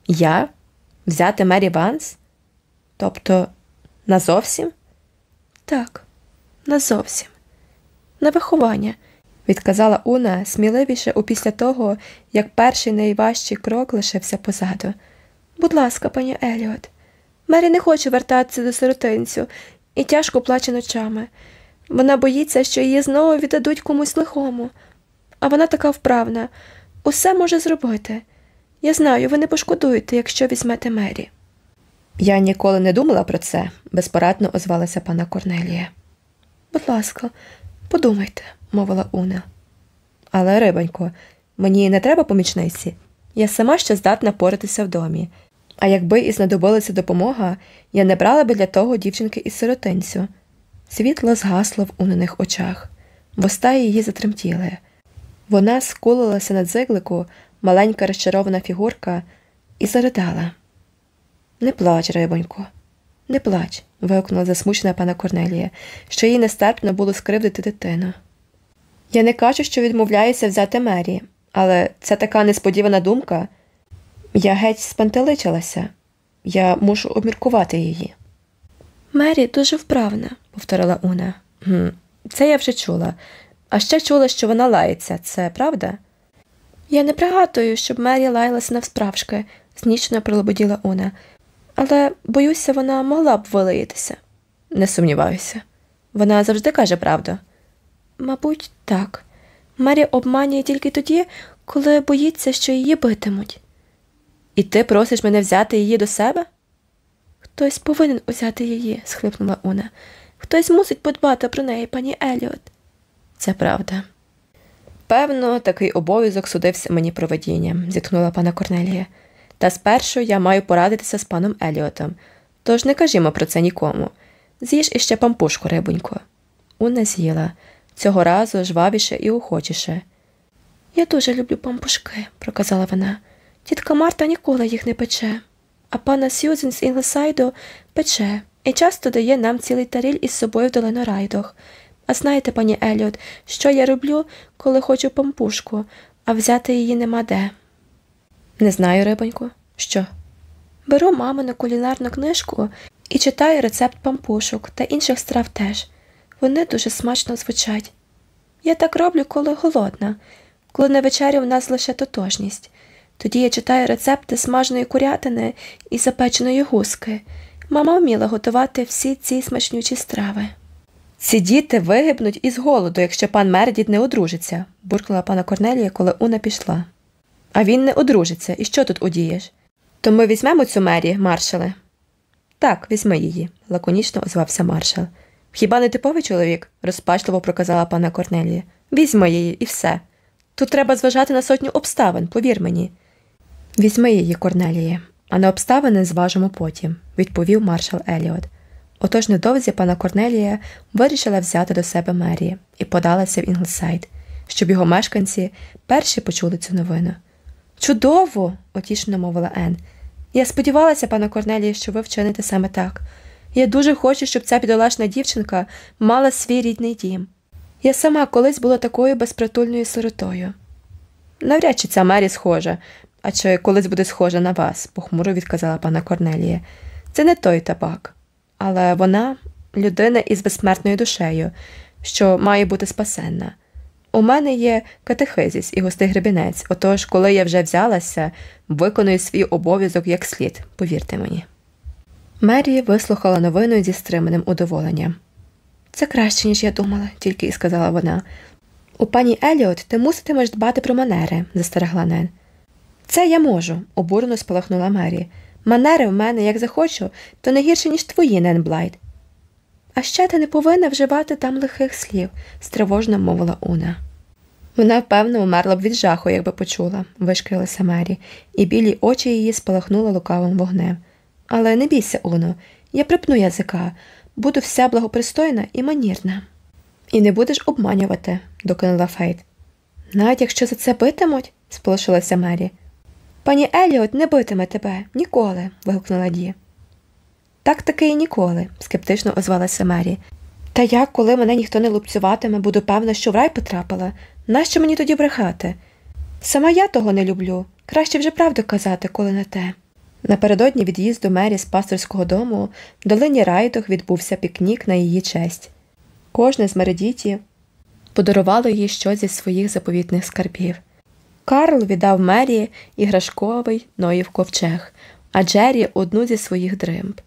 Я? Взяти Мері Ванс? Тобто назовсім? Так, назовсім. На виховання, відказала Уна сміливіше опісля того, як перший найважчий крок лишився позаду. Будь ласка, пані Еліот, Мері не хоче вертатися до сиротинцю і тяжко плаче ночами. Вона боїться, що її знову віддадуть комусь лихому а вона така вправна, усе може зробити. Я знаю, ви не пошкодуєте, якщо візьмете Мері. Я ніколи не думала про це, безпорадно озвалася пана Корнелія. Будь ласка, подумайте, мовила Уна. Але, рибонько, мені не треба помічниці. Я сама ще здатна поратися в домі. А якби і знадобилася допомога, я не брала би для того дівчинки із сиротинцю. Світло згасло в униних очах, вуста її затремтіли. Вона скулилася на дзиглику, маленька розчарована фігурка, і заридала. Не плач, рибонько, не плач. вигукнула засмучена пана Корнелія, що їй нестерпно було скривдити дитину. Я не кажу, що відмовляюся взяти Мері, але це така несподівана думка. Я геть спантеличилася, я мушу обміркувати її. Мері дуже вправна, повторила Уна. «Гм, Це я вже чула. А ще чула, що вона лається, це правда? Я не пригадую, щоб Мері лаялася навсправжки, знічно пролободіла Уна, але, боюся, вона могла б вилаїтися. Не сумніваюся. Вона завжди каже правду. Мабуть, так. Мері обманює тільки тоді, коли боїться, що її битимуть. І ти просиш мене взяти її до себе? Хтось повинен узяти її, схлипнула Уна. Хтось мусить подбати про неї, пані Еліот. Це правда. Певно, такий обов'язок судився мені проведінням, зітхнула пана Корнелія. Та спершу я маю порадитися з паном Еліотом, тож не кажімо про це нікому. З'їж іще пампушку, рибонько. Уна з'їла, цього разу жвавіше і охочіше. Я дуже люблю пампушки, проказала вона. Тітка Марта ніколи їх не пече, а пана Сьюзен з Інглсайду пече і часто дає нам цілий таріль із собою в долинорайдох. А знаєте, пані Еліот, що я роблю, коли хочу пампушку, а взяти її нема де? Не знаю, рибонько. Що? Беру мамину кулінарну книжку і читаю рецепт пампушок та інших страв теж. Вони дуже смачно звучать. Я так роблю, коли голодна, коли на вечерю в нас лише тотожність. Тоді я читаю рецепти смаженої курятини і запеченої гуски. Мама вміла готувати всі ці смачнючі страви. Ці діти вигибнуть із голоду, якщо пан Мередіт не одружиться, буркнула пана Корнелія, коли Уна пішла. А він не одружиться, і що тут удієш? То ми візьмемо цю Мері, Маршале? Так, візьми її, лаконічно озвався Маршал. Хіба не типовий чоловік? розпачливо проказала панна Корнелія. Візьми її і все. Тут треба зважати на сотню обставин, повір мені. Візьми її, Корнеліє, а на обставини зважимо потім, відповів Маршал Еліот. Отож невдовзі панна Корнелія вирішила взяти до себе Мері і подалася в Інглсайд, щоб його мешканці перші почули цю новину. Чудово! утішено мовила Ен. Я сподівалася, пане Корнелія, що ви вчините саме так. Я дуже хочу, щоб ця бідолашна дівчинка мала свій рідний дім. Я сама колись була такою безпритульною сиротою. Навряд чи ця Мері схожа, а чи колись буде схожа на вас, похмуро відказала пана Корнелія. Це не той табак. Але вона людина із безсмертною душею, що має бути спасенна. У мене є катехизіс і густий гребінець, отож, коли я вже взялася, виконую свій обов'язок як слід, повірте мені. Мері вислухала новину зі стриманим удоволенням. Це краще, ніж я думала, тільки і сказала вона. У пані Еліот ти муситимеш дбати про манери, застерегла Нен. Це я можу, обурено спалахнула Мері. Манери в мене, як захочу, то не гірше, ніж твої, Нен Блайт. А ще ти не повинна вживати там лихих слів, стривожено мовила Уна. Вона, певно, умерла б від жаху, якби почула, вишкірилася Мері, і білі очі її спалахнули лукавим вогнем. Але не бійся, Уно, я припну язика, буду вся благопристойна і манірна. І не будеш обманювати, докинула Фейт. Навіть якщо за це битимуть, сполошилася Мері. Пані Еліот не битиме тебе ніколи. вигукнула Ді. Так таки і ніколи, скептично озвалася Мері. Та як, коли мене ніхто не лупцюватиме, буду певна, що в рай потрапила. Нащо мені тоді брехати? Сама я того не люблю. Краще вже правду казати, коли не те. Напередодні від'їзду Мері з пасторського дому в долині Райдох відбувся пікнік на її честь. Кожне з мередітів подарувало їй щось зі своїх заповітних скарбів. Карл віддав Мері іграшковий Ноїв ковчег, а Джері одну зі своїх дримб.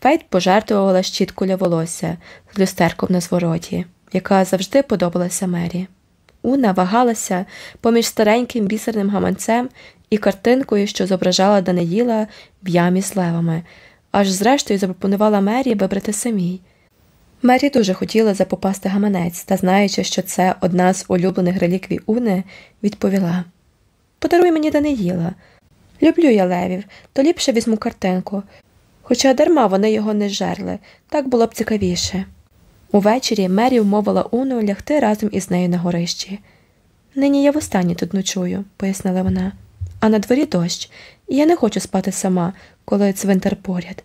Фейт пожертвувала щітку для волосся з люстерком на звороті, яка завжди подобалася Мері. Уна вагалася поміж стареньким бісерним гаманцем і картинкою, що зображала Даниїла в ямі з левами, аж зрештою запропонувала Мері вибрати самій. Мері дуже хотіла запопасти гаманець та, знаючи, що це одна з улюблених реліквій Уни, відповіла Подаруй мені Даниїла. Люблю я левів, то ліпше візьму картинку. Хоча дарма вони його не жерли, так було б цікавіше. Увечері Мері вмовила Уну лягти разом із нею на горищі. Нині я востаннє тут ночую, пояснила вона, а на дворі дощ, і я не хочу спати сама, коли цвинтар поряд.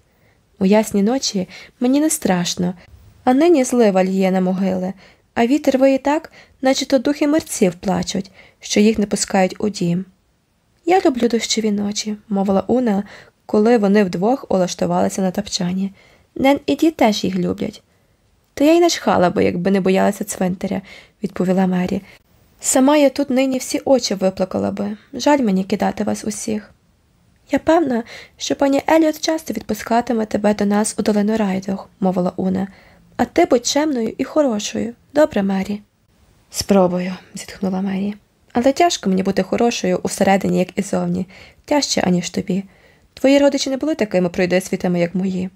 У ясні ночі мені не страшно, а нині злива ліє на могили, а вітер виє так, наче то духи мерців плачуть, що їх не пускають у дім. Я люблю дощові ночі, мовила Уна, коли вони вдвох улаштувалися на тапчані. Нен і дід теж їх люблять. Та я й не чхала би, якби не боялася цвинтаря, відповіла Мері. Сама я тут нині всі очі виплакала би. Жаль мені кидати вас усіх. Я певна, що пані Еліот часто відпускатиме тебе до нас у долину райдух, мовила Уна, а ти будь чемною і хорошою. Добре, Мері. Спробую, зітхнула Мері. Але тяжко мені бути хорошою усередині, як і зовні, тяжче, аніж тобі. Твої родичі не були такими пройдисвітами, як мої.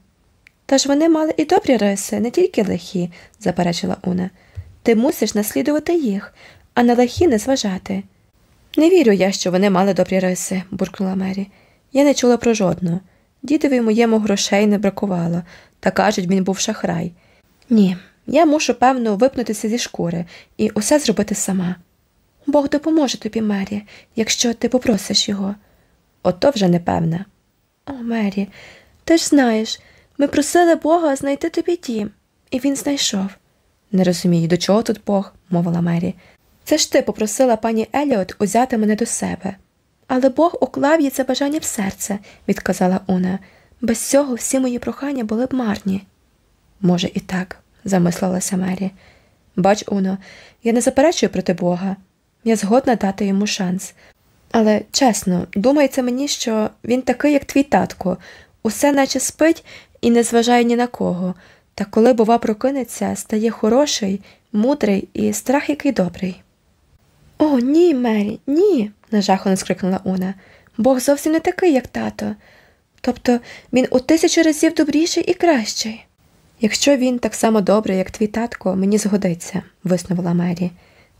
Та ж вони мали і добрі риси, не тільки лихі, заперечила Уна. Ти мусиш наслідувати їх, а на лихі не зважати. Не вірю я, що вони мали добрі риси, буркнула Мері. Я не чула про жодну. Дідові моєму грошей не бракувало, та кажуть, він був шахрай. Ні, я мушу, певно, випнутися зі шкури і усе зробити сама. Бог допоможе тобі, Мері, якщо ти попросиш його. Ото вже непевна. О, Мері, ти ж знаєш, ми просили Бога знайти тобі дім, і він знайшов. Не розумію, до чого тут Бог, мовила Мері. Це ж ти попросила пані Еліот узяти мене до себе. Але Бог уклав їй це бажання в серце, відказала Уна. Без цього всі мої прохання були б марні. Може, і так, замислилася Мері. Бач, Уно, я не заперечую проти Бога. Я згодна дати йому шанс. Але чесно, думається мені, що він такий, як твій татко, усе наче спить і не зважає ні на кого, та коли, бува, прокинеться, стає хороший, мудрий і страх який добрий. О, ні, Мері, ні, нажахано скрикнула Уна. Бог зовсім не такий, як тато. Тобто він у тисячу разів добріший і кращий. Якщо він так само добрий, як твій татко, мені згодиться, виснувала Мері.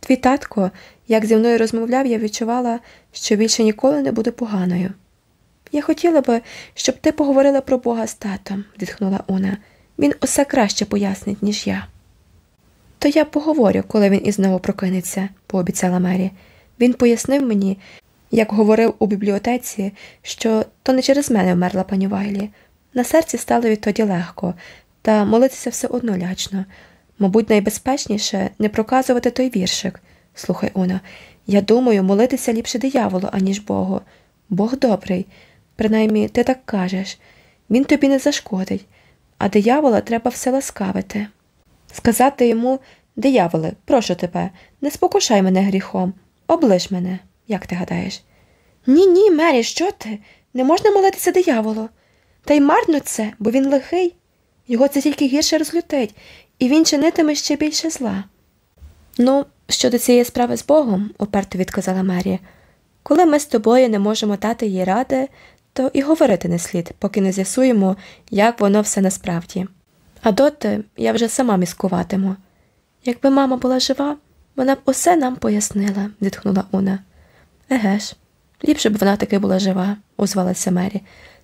Твій татко, як зі мною розмовляв, я відчувала, що більше ніколи не буде поганою. Я хотіла би, щоб ти поговорила про Бога з татом, зітхнула Уна. Він усе краще пояснить, ніж я. То я поговорю, коли він і знову прокинеться, пообіцяла Мері. Він пояснив мені, як говорив у бібліотеці, що то не через мене вмерла пані Вайлі. На серці стало відтоді легко, та молитися все одно лячно. Мабуть, найбезпечніше не проказувати той віршик. Слухай, Уна, я думаю, молитися ліпше дияволу, аніж Богу. Бог добрий. Принаймні, ти так кажеш. Він тобі не зашкодить, а диявола треба все ласкавити. Сказати йому дияволе, прошу тебе, не спокушай мене гріхом, оближ мене, як ти гадаєш? Ні, ні, Мері, що ти? Не можна молитися дияволу. Та й марно це, бо він лихий. Його це тільки гірше розлютить, і він чинитиме ще більше зла. Ну, щодо цієї справи з Богом, уперто відказала Мері, коли ми з тобою не можемо дати їй ради, то і говорити не слід, поки не з'ясуємо, як воно все насправді. А доти я вже сама міскуватиму. Якби мама була жива, вона б усе нам пояснила, зітхнула Уна. Еге ж, ліпше б вона таки була жива, озвалася Мері.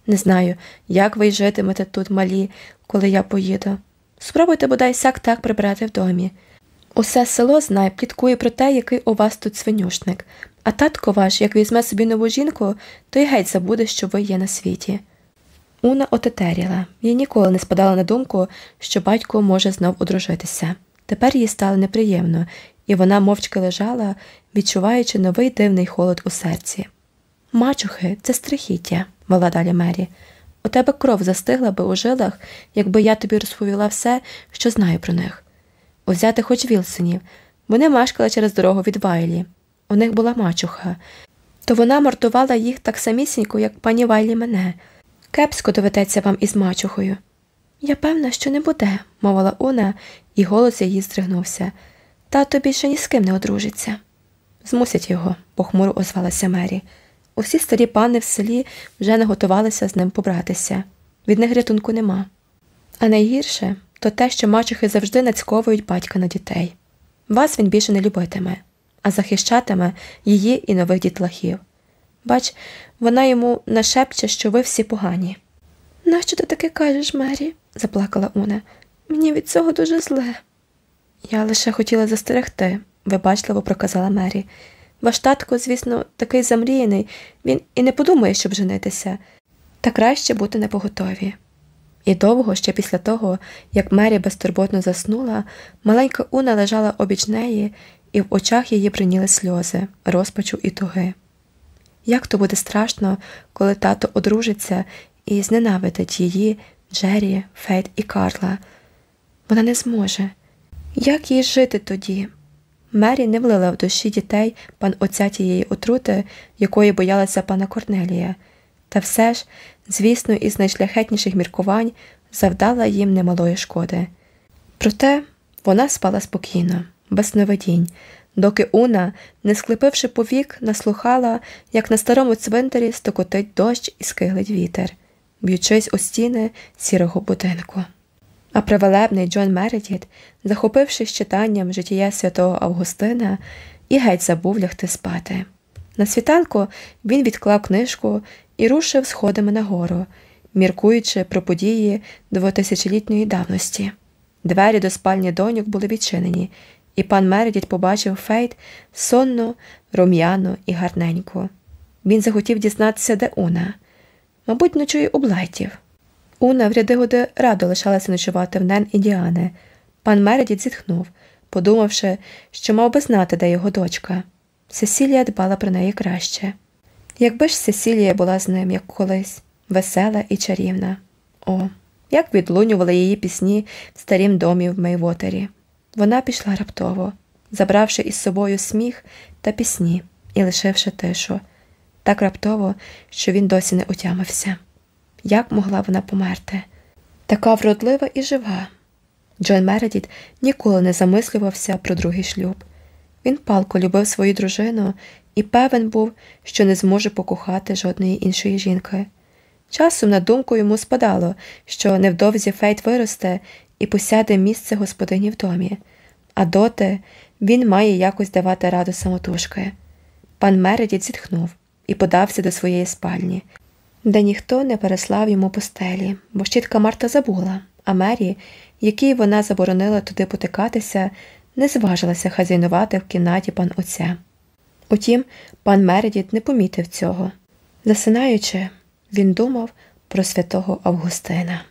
Не знаю, як ви житимете тут малі, коли я поїду. Спробуйте бодай сяк так прибрати в домі. Усе село знає, пліткує про те, який у вас тут свинюшник, а татко ваш, як візьме собі нову жінку, то й геть забуде, що ви є на світі. Уна отетеріла, їй ніколи не спадала на думку, що батько може знов одружитися. Тепер їй стало неприємно, і вона мовчки лежала, відчуваючи новий дивний холод у серці. Мачухи, це страхіття, вела далі Мері. У тебе кров застигла би у жилах, якби я тобі розповіла все, що знаю про них. Узяти хоч Вілсонів. Вони мешкали через дорогу від Вайлі. У них була мачуха, то вона мордувала їх так самісінько, як пані Вайлі мене. Кепсько доведеться вам із мачухою. Я певна, що не буде, мовила Уна, і голос її здригнувся. Тато більше ні з ким не одружиться. Змусять його, похмуро озвалася Мері. Усі старі пани в селі вже не готувалися з ним побратися. Від них рятунку нема. А найгірше то те, що мачухи завжди нацьковують батька на дітей. Вас він більше не любитиме, а захищатиме її і нових дітлахів. Бач, вона йому нашепче, що ви всі погані. Нащо ти таке кажеш, Мері? заплакала Уна. Мені від цього дуже зле. Я лише хотіла застерегти, вибачливо проказала Мері. Ваш татко, звісно, такий замріяний, він і не подумає, щоб женитися, та краще бути непоготові. І довго, ще після того, як Мері безтурботно заснула, маленька Уна лежала обіч неї, і в очах її приніли сльози, розпачу і туги. Як то буде страшно, коли тато одружиться і зненавидить її, Джері, Фейт і Карла. Вона не зможе. Як їй жити тоді? Мері не влила в душі дітей пан отця тієї отрути, якої боялася пана Корнелія, та все ж, звісно, із найшляхетніших міркувань завдала їм немалої шкоди. Проте вона спала спокійно, без сновидінь, доки Уна, не склепивши повік, наслухала, як на старому цвинтарі стокотить дощ і скиглить вітер, б'ючись у стіни сірого будинку. А привелебний Джон Мередіт, захопившись читанням життя святого Августина, і геть забув лягти спати. На світанку він відклав книжку і рушив сходами нагору, міркуючи про події двотисячолітньої давності. Двері до спальні доньок були відчинені, і пан Мередіт побачив Фейт сонну, рум'яну і гарненьку. Він захотів дізнатися, де Уна. Мабуть, ночує у Блайтів. Уна в ряди годи радо лишалася ночувати в Нен і Діани. Пан Мередіт зітхнув, подумавши, що мав би знати, де його дочка. Сесілія дбала про неї краще. Якби ж Сесілія була з ним, як колись, весела і чарівна. О, як відлунювали її пісні в старім домі в Мейвотері. Вона пішла раптово, забравши із собою сміх та пісні і лишивши тишу, так раптово, що він досі не утямився. Як могла вона померти? Така вродлива і жива. Джон Мередіт ніколи не замислювався про другий шлюб. Він палко любив свою дружину і певен був, що не зможе покохати жодної іншої жінки. Часом на думку йому спадало, що невдовзі Фейт виросте і посяде місце господині в домі, а доти він має якось давати раду самотужки. Пан Мередіт зітхнув і подався до своєї спальні, де ніхто не переслав йому постелі, бо щітка Марта забула, а Мері, якій вона заборонила туди потикатися, не зважилася хазяйнувати в кімнаті пан отця. Утім, пан Мередіт не помітив цього. Засинаючи, він думав про святого Августина.